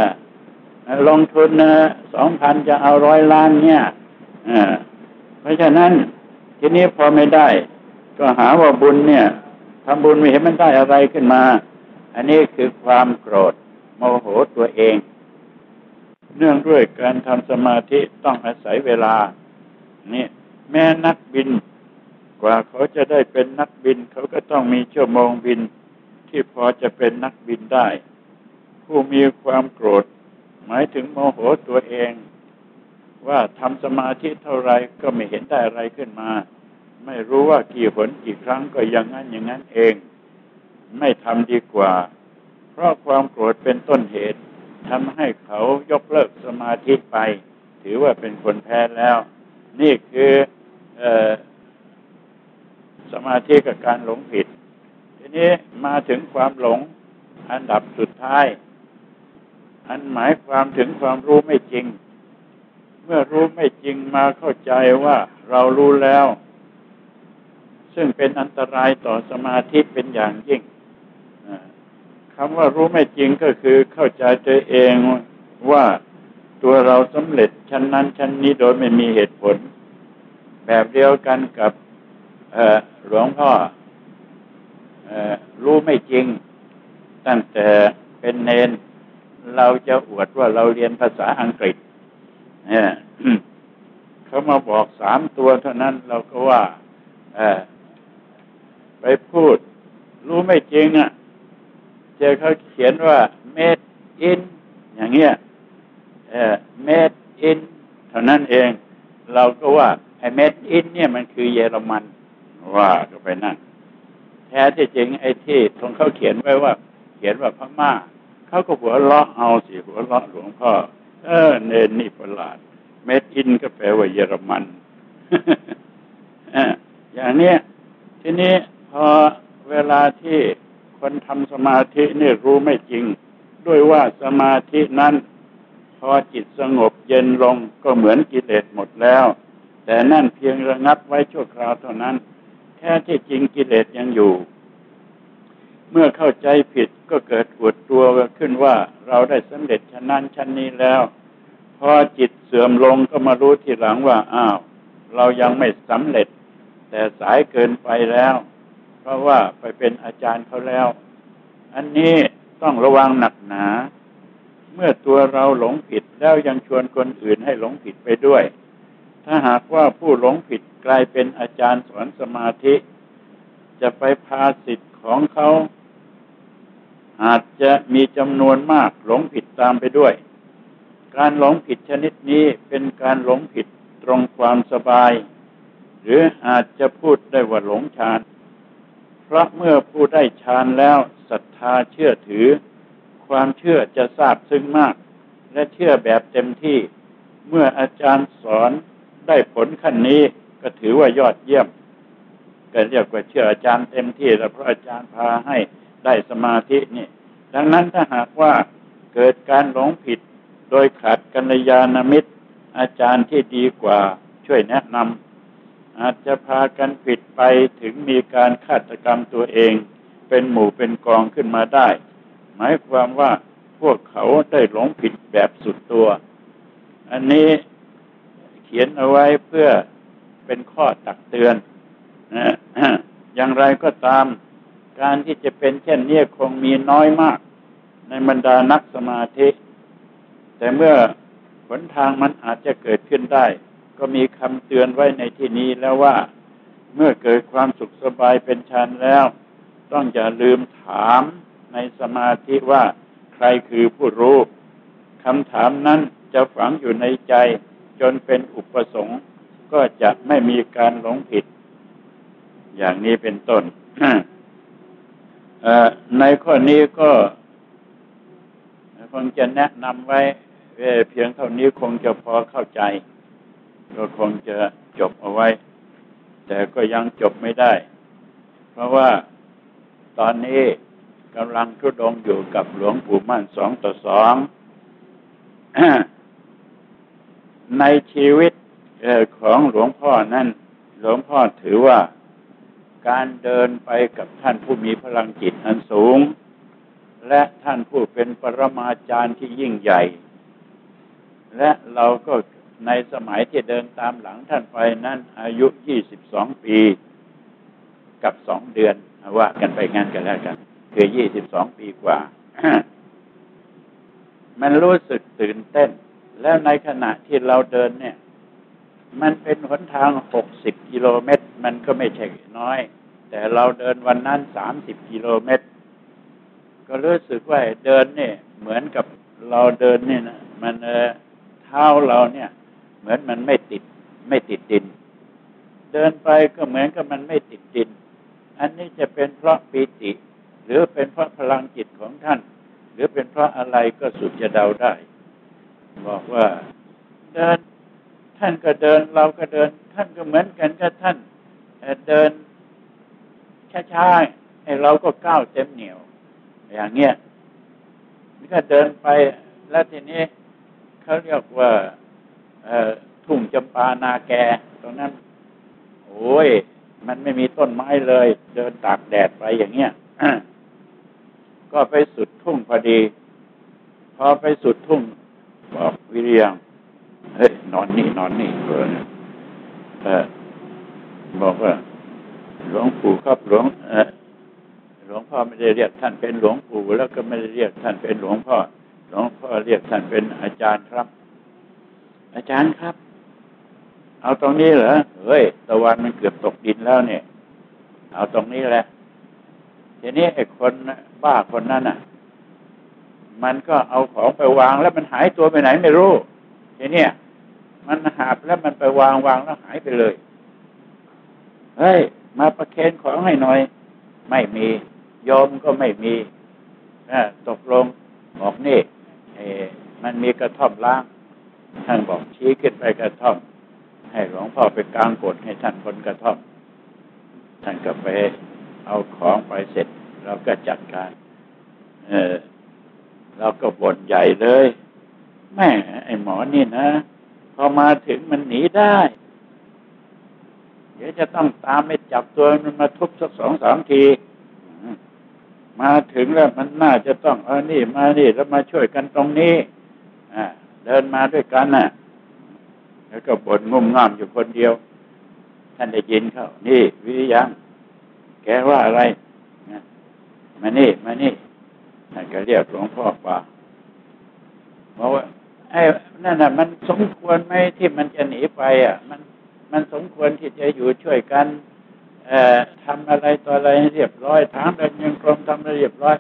ลงทุนสองพันจะเอาร้อยล้านเนี่ยเพราะฉะนั้นทีนี้พอไม่ได้ ก็หาว่าบุญเนี่ยทำบุญไม่เห็นมันได้อะไรขึ้นมา อันนี้คือความโกรธโมโหตัวเอง เนื่องด้วยการทำสมาธิต้องอาศัยเวลา นี่แม่นักบิน กว่าเขาจะได้เป็นนักบิน เขาก็ต้องมีชั่วโมงบิน ที่พอจะเป็นนักบินได้ ผู้มีความโกรธ หมายถึงโมโหตัวเอง ว่าทำสมาธิเท่าไรก็ไม่เห็นได้อะไรขึ้นมา ไม่รู้ว่ากี่หนกี่ครั้งก็อย่างนั้นอย่างนั้นเอง ไม่ทำดีกว่า เพราะความโกรธเป็นต้นเหตุทำให้เขายกเลิกสมาธิไป ถือว่าเป็นคนแพ้แล้ว นี่คืออสมาธิกับการหลงผิด นี้มาถึงความหลง อันดับสุดท้าย อันหมายความถึงความรู้ไม่จริง เมื่อรู้ไม่จริงมาเข้าใจว่าเรารู้แล้ว ซึ่งเป็นอันตรายต่อสมาธิเป็นอย่างยิ่งคำว่ารู้ไม่จริงก็คือเข้าใจตัวเองว่าตัวเราสำเร็จชั้นนั้นชั้นนี้โดยไม่มีเหตุผล แบบเดียวกันกับหลวงพ่อ รู้ไม่จริง ตั้งแต่เป็นเนน เราจะอวดว่าเราเรียนภาษาอังกฤษเนี่ยเขามาบอกสามตัวเท่านั้นเราก็ว่าไปพูด รู้ไม่จริงอะ เจอเขาเขียนว่า made in อย่างเงี้ย เออ made in เท่านั้นเอง เราก็ว่าไอ้ made in เนี่ยมันคือเยอรมัน ว่าก็ไปนั่น แท้ที่จริงไอ้ที่ทงเขาเขียนไว้ว่า เขียนว่าพม่าเขาก็หัวเราะเอาสิหัวเราะหลวงพ่อเออเนนนี่ประหลาด เมดอินก็แปลว่าเยอรมันอย่างนี้ทีนี้พอเวลาที่คนทำสมาธินี่รู้ไม่จริง ด้วยว่าสมาธินั้นพอจิตสงบเย็นลงก็เหมือนกิเลสหมดแล้ว แต่นั่นเพียงระงับไว้ชั่วคราวเท่านั้น แค่ที่จริงกิเลสยังอยู่ เมื่อเข้าใจผิดก็เกิดอวดตัวขึ้นว่าเราได้สำเร็จชั้นนั้นชั้นนี้แล้ว พอจิตเสื่อมลงก็มารู้ทีหลังว่าอ้าว เรายังไม่สำเร็จ แต่สายเกินไปแล้ว เพราะว่าไปเป็นอาจารย์เขาแล้ว อันนี้ต้องระวังหนักหนา เมื่อตัวเราหลงผิดแล้วยังชวนคนอื่นให้หลงผิดไปด้วย ถ้าหากว่าผู้หลงผิดกลายเป็นอาจารย์สอนสมาธิ จะไปพาสิทธิ์ของเขา อาจจะมีจำนวนมากหลงผิดตามไปด้วย การหลงผิดชนิดนี้เป็นการหลงผิดตรงความสบาย หรืออาจจะพูดได้ว่าหลงฌาน เพราะเมื่อผู้ได้ฌานแล้วศรัทธาเชื่อถือ ความเชื่อจะทราบซึ้งมาก และเชื่อแบบเต็มที่ เมื่ออาจารย์สอน ได้ผลขั้นนี้ก็ถือว่ายอดเยี่ยมก็เรียกว่าเชื่ออาจารย์เต็มที่แล้วเพราะอาจารย์พาให้ได้สมาธินี่ ดังนั้นถ้าหากว่าเกิดการหลงผิด โดยขาดกัลยาณมิตร อาจารย์ที่ดีกว่าช่วยแนะนำอาจจะพากันผิดไปถึงมีการฆาตกรรมตัวเอง เป็นหมู่เป็นกองขึ้นมาได้ หมายความว่าพวกเขาได้หลงผิดแบบสุดตัว อันนี้ ขียนเอาไว้เพื่อเป็นข้อตักเตือนนะอย่างไรก็ตาม การที่จะเป็นเช่นนี้คงมีน้อยมาก ในบรรดานักสมาธิ แต่เมื่อหนทางมันอาจจะเกิดขึ้นได้ ก็มีคำเตือนไว้ในที่นี้แล้วว่า เมื่อเกิดความสุขสบายเป็นฌานแล้ว ต้องอย่าลืมถามในสมาธิว่าใครคือผู้รู้คำถามนั้นจะฝังอยู่ในใจ จนเป็นอุปสงค์ก็จะไม่มีการหลงผิด อย่างนี้เป็นต้นในข้อนี้ก็คงจะแนะนำไว้เพียงเท่านี้คงจะพอเข้าใจ ก็คงจะจบเอาไว้ แต่ก็ยังจบไม่ได้ เพราะว่าตอนนี้กำลังทุดงอยู่กับหลวงปู่มั่นสองต่อสอง ในชีวิตของหลวงพ่อนั้น หลวงพ่อถือว่าการเดินไปกับท่านผู้มีพลังจิตอันสูง และท่านผู้เป็นปรมาจารย์ที่ยิ่งใหญ่ และเราก็ในสมัยที่เดินตามหลังท่านไปนั้น อายุยี่สิบสองปี กับสองเดือนว่ากันไปงานกันแล้วกัน คือยี่สิบสองปีกว่า มันรู้สึกตื่นเต้น แล้วในขณะที่เราเดินเนี่ย มันเป็นหนทางหกสิบกิโลเมตร มันก็ไม่ใช่น้อย แต่เราเดินวันนั้นสามสิบกิโลเมตร ก็รู้สึกว่าเดินเนี่ย เหมือนกับเราเดินเนี่ยนะมันเออท้าเราเนี่ย เหมือนมันไม่ติด ไม่ติดดิน เดินไปก็เหมือนกับมันไม่ติดดิน อันนี้จะเป็นเพราะปีติ หรือเป็นเพราะพลังจิตของท่าน หรือเป็นเพราะอะไรก็สุดจะเดาได้ บอกว่า เดินท่านก็เดินเราก็เดิน ท่านก็เหมือนกันกับท่านเดินช้าๆไอ้เราก็ก้าวเต็มเหนียว อย่างเงี้ยนี่ก็เดินไปแล้วทีนี้เขาเรียกว่าทุ่งจำปานาแกตรงนั้น โอ้ย มันไม่มีต้นไม้เลย เดินตากแดดไปอย่างเงี้ยก็ไปสุดทุ่งพอดี พอไปสุดทุ่ง บอกวิรียงเฮ้ยนอนนี่นอนนี่เออบอกว่า หลวงปู่ครับหลวงหลวงพ่อไม่ได้เรียกท่านเป็นหลวงปู่แล้วก็ไม่ได้เรียกท่านเป็นหลวงพ่อ หลวงพ่อเรียกท่านเป็นอาจารย์ครับ อาจารย์ครับ เอาตรงนี้เหรอเฮ้ยตะวันมันเกือบตกดินแล้วเนี่ย เอาตรงนี้แหละทีนี้ไอ้คนบ้าคนนั้นอะ มันก็เอาของไปวางแล้วมันหายตัวไปไหนไม่รู้ทีนี้มันหาบแล้วมันไปวางวางแล้วหายไปเลย เฮ้ย มาประเคนของให้หน่อย ไม่มียอมก็ไม่มีตกลงบอกนี่เอมันมีกระท่อมล้าง ท่านบอกชี้ขึ้นไปกระท่อม ให้หลวงพ่อไปกลางกดให้ท่านบนกระท่อม ท่านก็ไปเอาของไปเสร็จเราก็จัดการ เออ เราก็บ่นใหญ่เลยแม่ไอ้หมอนี่นะ พอมาถึงมันหนีได้ เดี๋ยวจะต้องตามไปจับตัวมันมาทุบสักสองสามทีมาถึงแล้วมันน่าจะต้องเออนี่มานี่แล้วมาช่วยกันตรงนี้อ่าเดินมาด้วยกันน่ะ แล้วก็บ่นงุ่มง่ามอยู่คนเดียว ท่านได้ยินเขานี่วิริยังแกว่าอะไรมานี่มานี่ ก็เรียกหลวงพ่อว่าบอกว่าไอ้นั่นน่ะ มันสมควรไหมที่มันจะหนีไป อะ มันมันสมควรที่จะอยู่ช่วยกันเอ่อทำอะไรต่ออะไรให้เรียบร้อยถามเดินยังกรมทำให้เรียบร้อย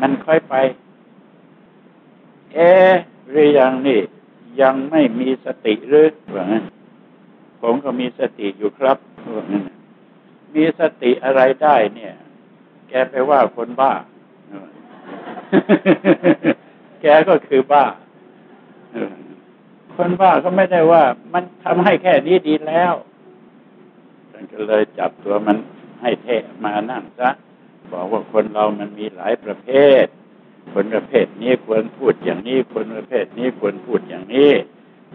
มันค่อยไป เอหรือยังนี่ ยังไม่มีสติหรือว่างั้นผมก็มีสติอยู่ครับว่างั้นมีสติอะไรได้เนี่ย แกไปว่าคนบ้า แกก็คือบ้าคนบ้าก็ไม่ได้ว่า มันทำให้แค่นี้ดีแล้วท่านก็เลยจับตัวมันให้เทะมานั่งซะบอกว่าคนเรามันมีหลายประเภท คนประเภทนี้ควรพูดอย่างนี้ คนประเภทนี้ควรพูดอย่างนี้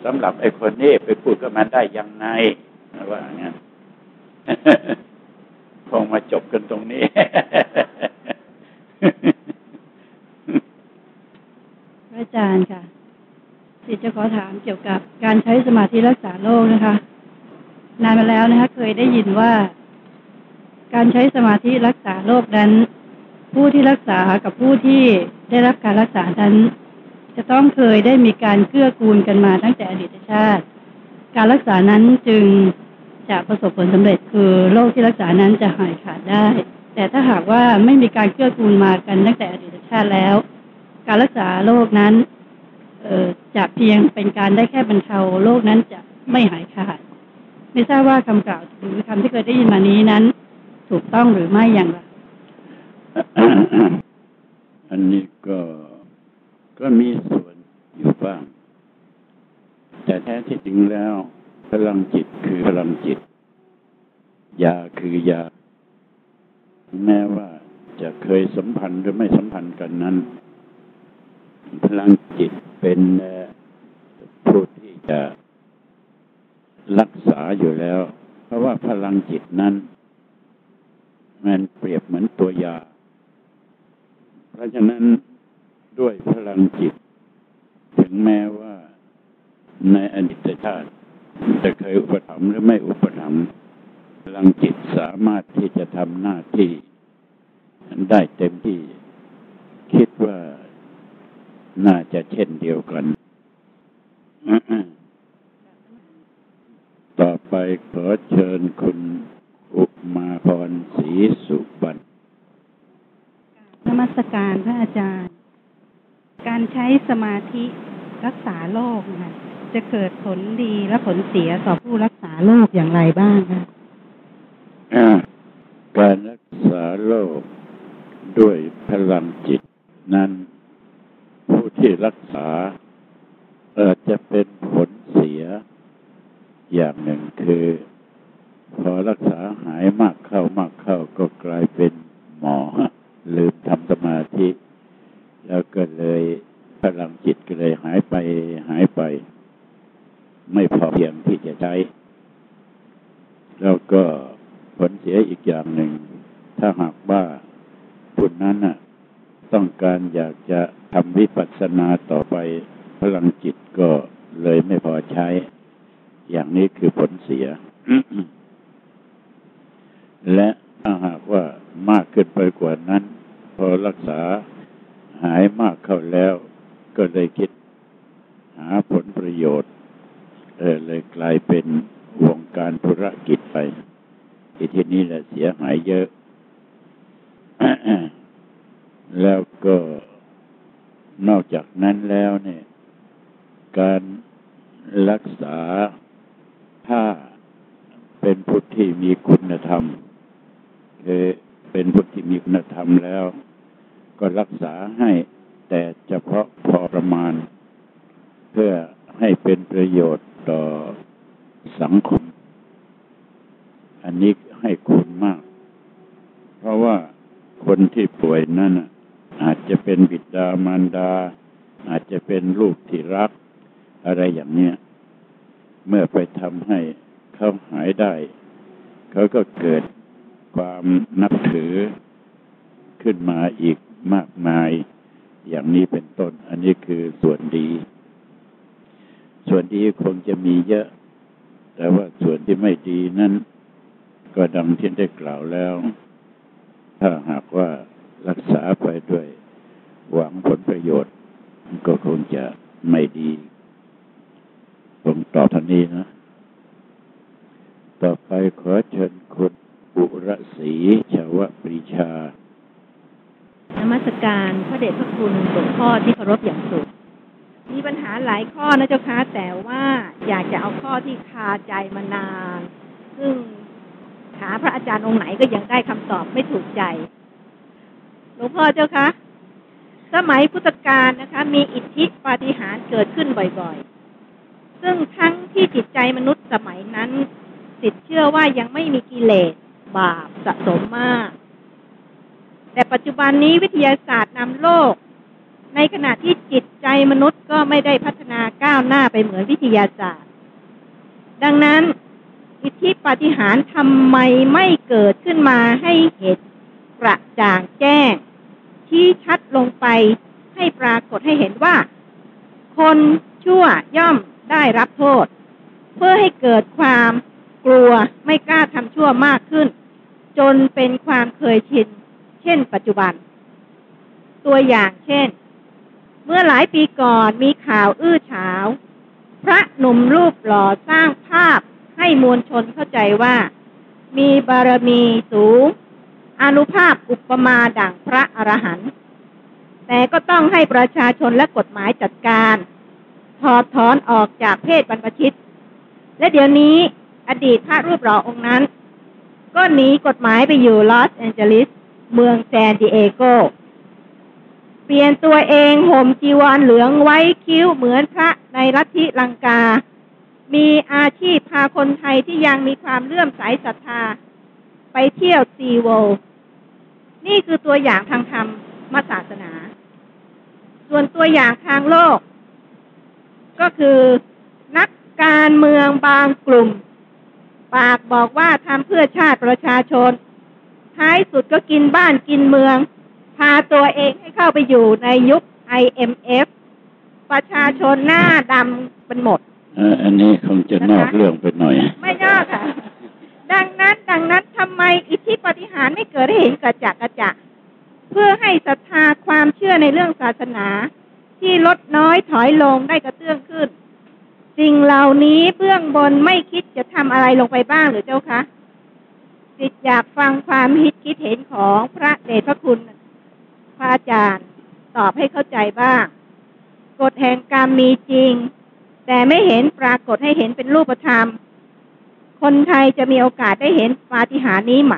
สำหรับไอ้คนนี้ไปพูดกับมันได้ยังไงว่างั้นคงมาจบกันตรงนี้ อา จารย์ค่ะสิจะขอถามเกี่ยวกับการใช้สมาธิรักษาโรคนะคะ นานมาแล้วนะคะ เคยได้ยินว่า การใช้สมาธิรักษาโรคนั้น ผู้ที่รักษากับผู้ที่ได้รับการรักษานั้น จะต้องเคยได้มีการเกื้อกูลกันมาตั้งแต่อดีตชาติ การรักษานั้นจึงจะประสบผลสำเร็จคือโรคที่รักษานั้นจะหายขาดได้ แต่ถ้าหากว่าไม่มีการเกื้อกูลมากันตั้งแต่อดีตชาติแล้ว การรักษาโรคนั้นเออจะเพียงเป็นการได้แค่บรรเทาโรคนั้นจะไม่หายขาด ไม่ทราบว่าคำกล่าวหรือคำที่เคยได้ยินมานี้นั้น ถูกต้องหรือไม่อย่างไรอันนี้ก็ก็มีส่วนอยู่บ้าง แต่แท้ที่จริงแล้ว พลังจิตคือพลังจิต ยาคือยา แม้ว่าจะเคยสัมพันธ์หรือไม่สัมพันธ์กันนั้น พลังจิตเป็นผู้ที่จะรักษาอยู่แล้ว เพราะว่าพลังจิตนั้น มันเปรียบเหมือนตัวยา เพราะฉะนั้นด้วยพลังจิต ถึงแม้ว่าในอดีตชาติ จะเคยอุปถัมภ์หรือไม่อุปถัมภ์พลังจิตสามารถที่จะทำหน้าที่ได้เต็มที่ คิดว่า น่าจะเช่นเดียวกัน ต่อไปขอเชิญคุณอุมาพรศรีสุบันนมัสการพระอาจารย์ การใช้สมาธิรักษาโรคนะคะจะเกิดผลดีและผลเสียต่อผู้รักษาโรคอย่างไรบ้างคะอ่าการรักษาโรคด้วยพลังจิตนั้นผู้ ที่รักษาอาจจะเป็นผลเสีย อย่างหนึ่งคือ พอรักษาหายมากเข้ามากเข้าก็กลายเป็นหมอ ลืมทำสมาธิ แล้วก็เลยพลังจิตก็เลยหายไปหายไป ไม่พอเพียงที่จะใช้ แล้วก็ผลเสียอีกอย่างหนึ่ง ถ้าหากว่าผู้นั้นน่ะ ต้องการอยากจะทำวิปัสสนาต่อไป พลังจิตก็เลยไม่พอใช้ อย่างนี้คือผลเสีย และถ้าหากว่ามากขึ้นไปกว่านั้น พอรักษาหายมากเข้าแล้ว ก็เลยคิดหาผลประโยชน์ เออเลยกลายเป็นวงการธุรกิจไปอีทีนี้แหละเสียหายเยอะ แล้วก็นอกจากนั้นแล้วเนี่ย การรักษาถ้าเป็นพุทธที่มีคุณธรรมคือเป็นพุทธที่มีคุณธรรมแล้ว ก็รักษาให้แต่เฉพาะพอประมาณ เพื่อให้เป็นประโยชน์ต่อสังคม อันนี้ให้คุณมาก เพราะว่าคนที่ป่วยนั่น อาจจะเป็นบิดามารดา อาจจะเป็นลูกที่รัก อะไรอย่างเนี้ย เมื่อไปทำให้เขาหายได้ เขาก็เกิดความนับถือขึ้นมาอีกมากมาย อย่างนี้เป็นต้น อันนี้คือส่วนดี ส่วนดีคงจะมีเยอะ แต่ว่าส่วนที่ไม่ดีนั้น ก็ดังที่ได้กล่าวแล้ว ถ้าหากว่า รักษาไปด้วย หวังผลประโยชน์ ก็คงจะไม่ดีผมตอบท่านนี้นะ ต่อไปขอเชิญคุณบุรศรีชาวปรีชานมัสการพระเดชพระคุณหลวงพ่อที่เคารพอย่างสูงมีปัญหาหลายข้อนะเจ้าคะแต่ว่าอยากจะเอาข้อที่คาใจมานาน ซึ่งหาพระอาจารย์องค์ไหนก็ยังได้คำตอบไม่ถูกใจ ลวงพ่อเจ้าคะ สมัยพุทธกาลนะคะ มีอิทธิปาฏิหาริย์เกิดขึ้นบ่อยๆ ซึ่งทั้งที่จิตใจมนุษย์สมัยนั้น ติดเชื่อว่ายังไม่มีกิเลสบาปสะสมมาก แต่ปัจจุบันนี้วิทยาศาสตร์นำโลก ในขณะที่จิตใจมนุษย์ก็ไม่ได้พัฒนาก้าวหน้าไปเหมือนวิทยาศาสตร์ ดังนั้นอิทธิปาฏิหาริย์ทำไมไม่เกิดขึ้นมาให้เห็นกระจ่างแจ้ง ชี้ชัดลงไปให้ปรากฏให้เห็นว่า คนชั่วย่อมได้รับโทษ เพื่อให้เกิดความกลัวไม่กล้าทำชั่วมากขึ้น จนเป็นความเคยชิน เช่น ปัจจุบัน ตัวอย่างเช่น เมื่อหลายปีก่อนมีข่าวอื้อฉาว พระหนุ่มรูปหล่อสร้างภาพให้มวลชนเข้าใจว่า มีบารมีสูง อนุภาพอุปมาดั่งพระอรหันต์แต่ก็ต้องให้ประชาชนและกฎหมายจัดการ ถอดถอนออกจากเพศบรรพชิต และเดี๋ยวนี้อดีตพระรูปหล่อองค์นั้น ก็หนีกฎหมายไปอยู่ลอสแอนเจลิส เมืองแซนดิเอโก เปลี่ยนตัวเองห่มจีวรเหลืองไว้คิ้วเหมือนพระในลัทธิลังกา มีอาชีพพาคนไทยที่ยังมีความเลื่อมใสศรัทธา ไปเที่ยวซีโว นี่คือตัวอย่างทางธรรมศาสนา ส่วนตัวอย่างทางโลก ก็คือนักการเมืองบางกลุ่ม ปากบอกว่าทำเพื่อชาติประชาชน ท้ายสุดก็กินบ้านกินเมือง พาตัวเองให้เข้าไปอยู่ในยุค IMF ประชาชนหน้าดำเป็นหมดเอ่ออันนี้คงจะนอกเรื่องไปหน่อย ไม่ยากค่ะ ดังนั้นดังนั้นทำไมอิทธิปฏิหารไม่เกิดให้เห็นกระจักกระจะเพื่อให้ศรัทธาความเชื่อในเรื่องศาสนา ที่ลดน้อยถอยลงได้กระเตื้องขึ้น สิ่งเหล่านี้เบื้องบนไม่คิดจะทำอะไรลงไปบ้างหรือเจ้าคะจิตอยากฟังความคิดคิดเห็นของพระเดชพระคุณพระอาจารย์ตอบให้เข้าใจบ้างกฎแห่งกรรมมีจริง แต่ไม่เห็นปรากฏให้เห็นเป็นรูปธรรม คนไทยจะมีโอกาสได้เห็นปาฏิหาริย์นี้ไหม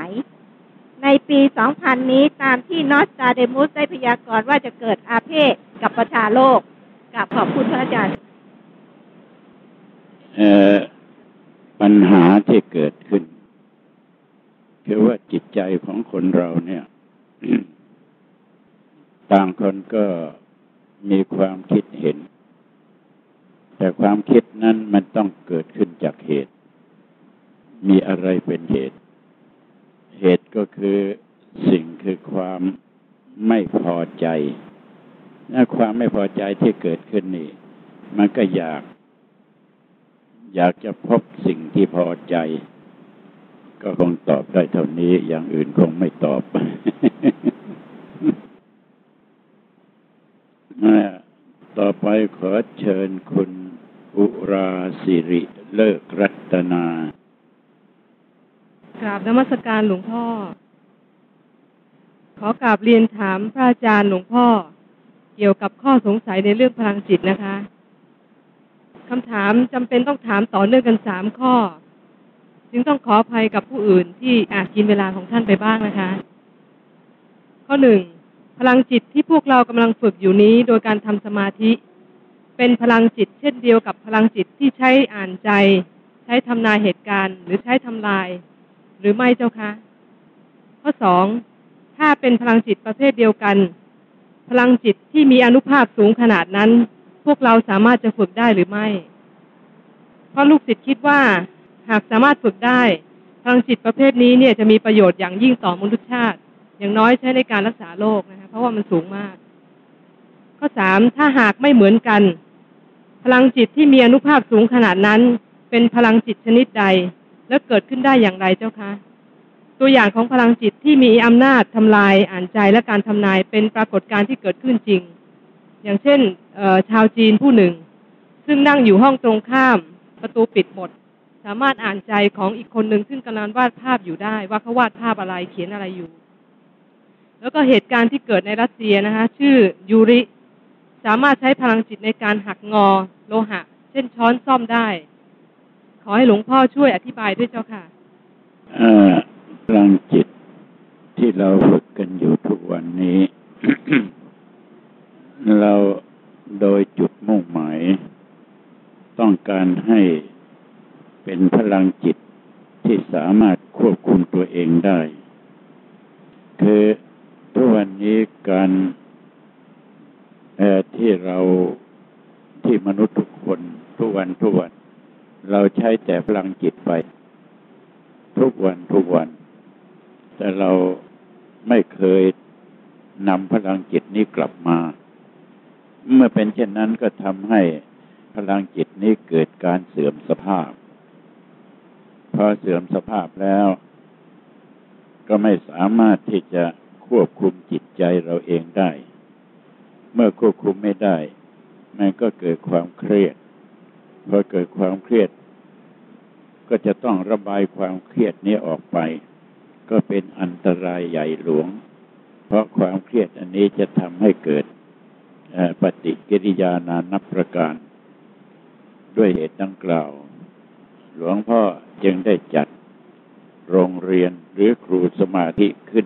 ในปี 2000 นี้ตามที่นอสตาเดมุสได้พยากรณ์ว่าจะเกิดอาเพศกับประชาโลกกับขอบคุณพระอาจารย์เอ่อปัญหาที่เกิดขึ้นคือว่าจิตใจของคนเราเนี่ย ต่างคนก็มีความคิดเห็น แต่ความคิดนั้นมันต้องเกิดขึ้นจากเหตุ มีอะไรเป็นเหตุ เหตุก็คือสิ่งคือความไม่พอใจถ้าความไม่พอใจที่เกิดขึ้นนี่ มันก็อยาก อยากจะพบสิ่งที่พอใจ ก็คงตอบได้เท่านี้ อย่างอื่นคงไม่ตอบต่อไปขอเชิญคุณอุราสิริเลิกรัตนา ราบนมัสการหลวงพ่อ ขอกราบเรียนถามพระอาจารย์หลวงพ่อ เกี่ยวกับข้อสงสัยในเรื่องพลังจิตนะคะคำถามจำเป็นต้องถามต่อเนื่องกันสามข้อ จึงต้องขออภัยกับผู้อื่นที่อาจกินเวลาของท่านไปบ้างนะคะ ข้อหนึ่งพลังจิตที่พวกเรากำลังฝึกอยู่นี้โดยการทำสมาธิ เป็นพลังจิตเช่นเดียวกับพลังจิตที่ใช้อ่านใจ ใช้ทำนายเหตุการณ์ หรือใช้ทำลาย หรือไม่เจ้าคะ ข้อสองถ้าเป็นพลังจิตประเภทเดียวกัน พลังจิตที่มีอนุภาพสูงขนาดนั้น พวกเราสามารถจะฝึกได้หรือไม่ เพราะลูกศิษย์คิดว่า หากสามารถฝึกได้ พลังจิตประเภทนี้เนี่ยจะมีประโยชน์อย่างยิ่งต่อมนุษยชาติ อย่างน้อยใช้ในการรักษาโรคนะคะเพราะว่ามันสูงมาก ข้อสามถ้าหากไม่เหมือนกัน พลังจิตที่มีอนุภาพสูงขนาดนั้น เป็นพลังจิตชนิดใด และเกิดขึ้นได้อย่างไรเจ้าคะตัวอย่างของพลังจิตที่มีอำนาจทำลายอ่านใจและการทำนายเป็นปรากฏการณ์ที่เกิดขึ้นจริง อย่างเช่นชาวจีนผู้หนึ่ง ซึ่งนั่งอยู่ห้องตรงข้าม ประตูปิดหมด สามารถอ่านใจของอีกคนหนึ่งซึ่งกำลังวาดภาพอยู่ได้ ว่าเขาวาดภาพอะไรเขียนอะไรอยู่ แล้วก็เหตุการณ์ที่เกิดในรัสเซียนะคะชื่อยูริ สามารถใช้พลังจิตในการหักงอ โลหะ เช่นช้อนซ่อมได้ ขอให้หลวงพ่อช่วยอธิบายด้วยเจ้าค่ะพลังจิตที่เราฝึกกันอยู่ทุกวันนี้ เราโดยจุดมุ่งหมาย ต้องการให้เป็นพลังจิตที่สามารถควบคุมตัวเองได้ คือทุกวันนี้การที่เราที่มนุษย์ทุกคนทุกวันทุกวัน เราใช้แต่พลังจิตไป ทุกวันทุกวัน แต่เราไม่เคยนำพลังจิตนี้กลับมา เมื่อเป็นเช่นนั้นก็ทำให้พลังจิตนี้เกิดการเสื่อมสภาพ พอเสื่อมสภาพแล้ว ก็ไม่สามารถที่จะควบคุมจิตใจเราเองได้ เมื่อควบคุมไม่ได้ มันก็เกิดความเครียด พอเกิดความเครียด ก็จะต้องระบายความเครียดนี้ออกไป ก็เป็นอันตรายใหญ่หลวง เพราะความเครียดอันนี้จะทำให้เกิดปฏิกิริยานานับประการ ด้วยเหตุดังกล่าว หลวงพ่อจึงได้จัดโรงเรียนหรือครูสมาธิขึ้น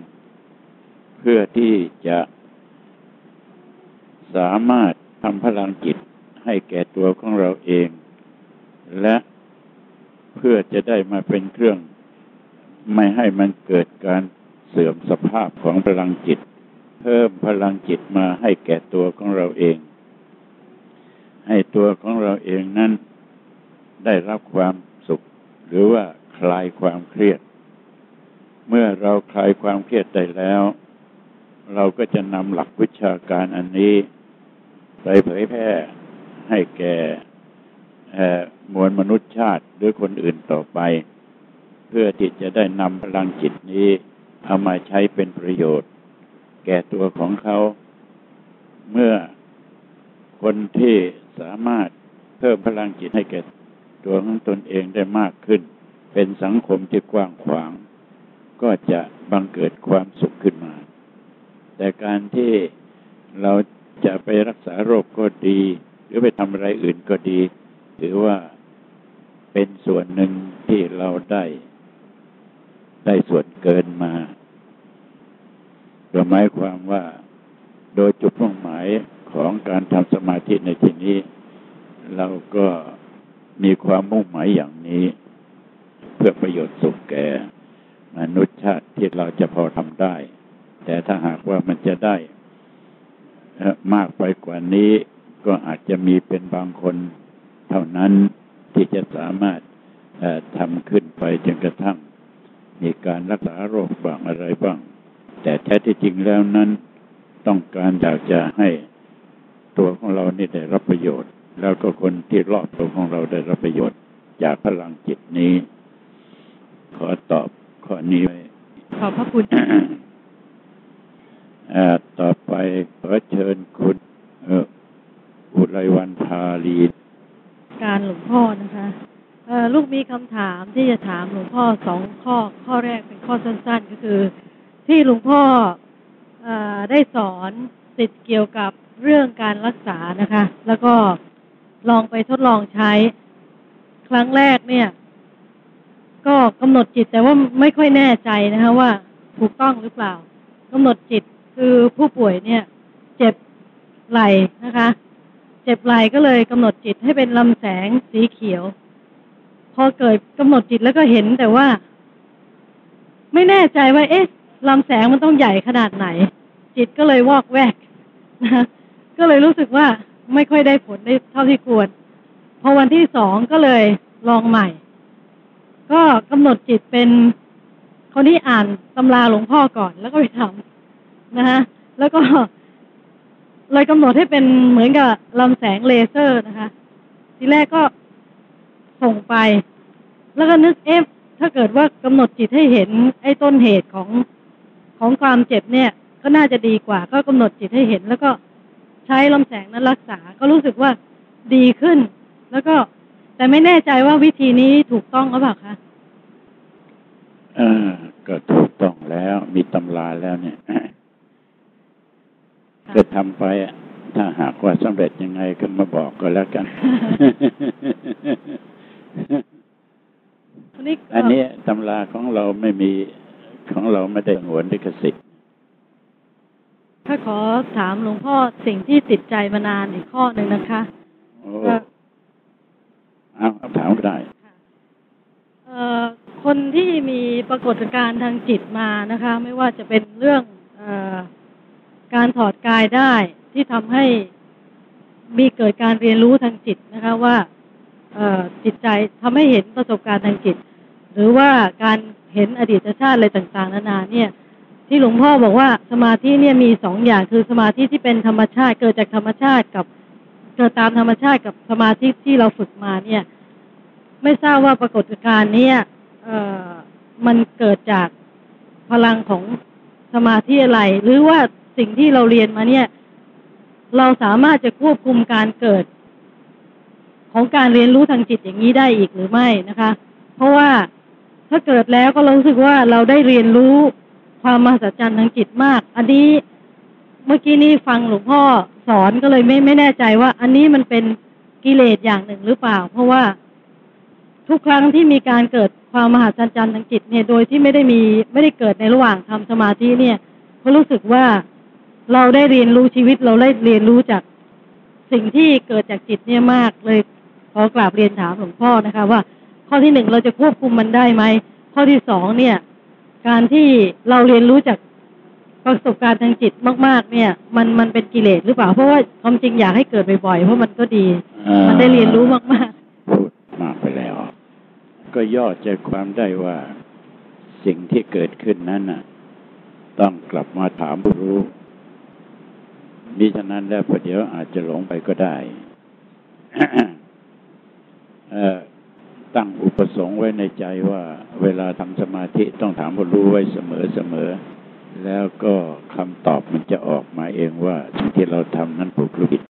เพื่อที่จะสามารถทำพลังจิตให้แก่ตัวของเราเอง และเพื่อจะได้มาเป็นเครื่องไม่ให้มันเกิดการเสื่อมสภาพของพลังจิต เพิ่มพลังจิตมาให้แก่ตัวของเราเอง ให้ตัวของเราเองนั้นได้รับความสุข หรือว่าคลายความเครียด เมื่อเราคลายความเครียดได้แล้ว เราก็จะนำหลักวิชาการอันนี้ ไปเผยแพร่ให้แก่ มวลมนุษยชาติหรือคนอื่นต่อไป เพื่อที่จะได้นำพลังจิตนี้เอามาใช้เป็นประโยชน์ แก่ตัวของเขา เมื่อคนที่สามารถเพิ่มพลังจิตให้แก่ตัวของตนเองได้มากขึ้น เป็นสังคมที่กว้างขวาง ก็จะบังเกิดความสุขขึ้นมา แต่การที่เราจะไปรักษาโรคก็ดี หรือไปทำอะไรอื่นก็ดี ถือว่าเป็นส่วนหนึ่งที่เราได้ ได้ส่วนเกินมาหมายความว่าโดยจุดมุ่งหมายของการทำสมาธิในที่นี้ เราก็มีความมุ่งหมายอย่างนี้ เพื่อประโยชน์สุขแก่ มนุษยชาติที่เราจะพอทำได้ แต่ถ้าหากว่ามันจะได้มากไปกว่านี้ก็อาจจะมีเป็นบางคน เท่านั้นที่จะสามารถทำขึ้นไปจนกระทั่ง มีการรักษาโรคบ้างอะไรบ้าง แต่แท้ที่จริงแล้วนั้นต้องการอยากจะให้ตัวของเรานี่ได้รับประโยชน์ แล้วก็คนที่รอบตัวของเราได้รับประโยชน์ จากพลังจิตนี้ ขอตอบข้อนี้ไว้ขอบพระคุณต่อไปขอเชิญคุณอุไรวันพาลี การหลวงพ่อนะคะลูกมีคำถามที่จะถามหลวงพ่อสองข้อข้อแรกเป็นข้อสั้น ๆ ก็คือ ที่หลวงพ่ออได้สอนติดเกี่ยวกับเรื่องการรักษานะคะ แล้วก็ลองไปทดลองใช้ ครั้งแรกเนี่ย ก็กำหนดจิตแต่ว่าไม่ค่อยแน่ใจนะคะว่าถูกต้องหรือเปล่ากำหนดจิตคือผู้ป่วยเนี่ย เจ็บไหล่นะคะ เจ็บไหล่ก็เลยกำหนดจิตให้เป็นลำแสงสีเขียว พอเกิดกำหนดจิตแล้วก็เห็นแต่ว่า ไม่แน่ใจว่า เอ๊ะลำแสงมันต้องใหญ่ขนาดไหน จิตก็เลยวอกแวกนะก็เลยรู้สึกว่าไม่ค่อยได้ผลได้เท่าที่ควร พอวันที่สองก็เลยลองใหม่ ก็กำหนดจิตเป็นคนที่อ่านตำราหลวงพ่อก่อนแล้วก็ไปทำนะฮะแล้วก็ เลยกำหนดให้เป็นเหมือนกับลำแสงเลเซอร์นะคะ ทีแรกก็ส่งไป แล้วก็นึกเอ๊ะถ้าเกิดว่ากำหนดจิตให้เห็นไอ้ต้นเหตุของของความเจ็บเนี่ย ก็น่าจะดีกว่า ก็กำหนดจิตให้เห็น แล้วก็ใช้ลำแสงนั้นรักษา ก็รู้สึกว่าดีขึ้น แล้วก็แต่ไม่แน่ใจว่าวิธีนี้ถูกต้องหรือเปล่าคะเออก็ถูกต้องแล้วมีตำราแล้วเนี่ย ก็ทำไปอะถ้าหากว่าสำเร็จยังไงก็มาบอกก็แล้วกันอันนี้ก็อันนี้ตำราของเราไม่มีของเราไม่ได้หวนลิขสิทธิ์ถ้าขอถามหลวงพ่อสิ่งที่ติดใจมานานอีกข้อหนึ่งนะคะโอ้ก็เอาถามก็ได้เอ่อคนที่มีปรากฏการณ์ทางจิตมานะคะ ไม่ว่าจะเป็นเรื่องเออ การถอดกายได้ที่ทำให้มีเกิดการเรียนรู้ทางจิตนะคะว่าเออจิตใจทำให้เห็นประสบการณ์ทางจิต หรือว่าการเห็นอดีตชาติอะไรต่างๆ นานาเนี่ย ที่หลวงพ่อบอกว่าสมาธิเนี่ยมีสองอย่างคือสมาธิที่เป็นธรรมชาติ เกิดจากธรรมชาติกับเกิดตามธรรมชาติกับสมาธิที่เราฝึกมาเนี่ย ไม่ทราบว่าปรากฏการณ์เนี้ยมันเกิดจากพลังของสมาธิอะไร หรือว่า สิ่งที่เราเรียนมาเนี่ย เราสามารถจะควบคุมการเกิด ของการเรียนรู้ทางจิตอย่างนี้ได้อีกหรือไม่นะคะ เพราะว่าถ้าเกิดแล้วก็รู้สึกว่าเราได้เรียนรู้ความมหัศจรรย์ทางจิตมาก อันนี้เมื่อกี้นี้ฟังหลวงพ่อสอนก็เลยไม่ไม่แน่ใจว่า อันนี้มันเป็นกิเลสอย่างหนึ่งหรือเปล่า เพราะว่าทุกครั้งที่มีการเกิดความมหัศจรรย์ทางจิตเนี่ย โดยที่ไม่ได้มีไม่ได้เกิดในระหว่างทำสมาธิเนี่ยก็รู้สึกว่า เราได้เรียนรู้ชีวิตเราได้เรียนรู้จากสิ่งที่เกิดจากจิตเนี่ยมากเลยขอกราบเรียนถามหลวงพ่อนะคะ ว่า ข้อที่หนึ่งเราจะควบคุมมันได้ไหมข้อที่สองเนี่ย การที่เราเรียนรู้จากประสบการณ์ทางจิตมากๆ เนี่ย มันมันเป็นกิเลสหรือเปล่าเพราะว่าความจริงอยากให้เกิดบ่อยๆเพราะมันก็ดี มันได้เรียนรู้มากๆพูดมากไปแล้ว ก็ย่อใจความได้ว่าสิ่งที่เกิดขึ้นนั้นน่ะ ต้องกลับมาถามผู้รู้ มิฉะนั้นแล้วประเดี๋ยวอาจจะหลงไปก็ได้ตั้งอุปสงค์ไว้ในใจว่า เวลาทำสมาธิต้องถามผู้รู้ไว้เสมอเสมอ แล้วก็คำตอบมันจะออกมาเองว่าสิ่งที่เราทำนั้นถูกหรือผิด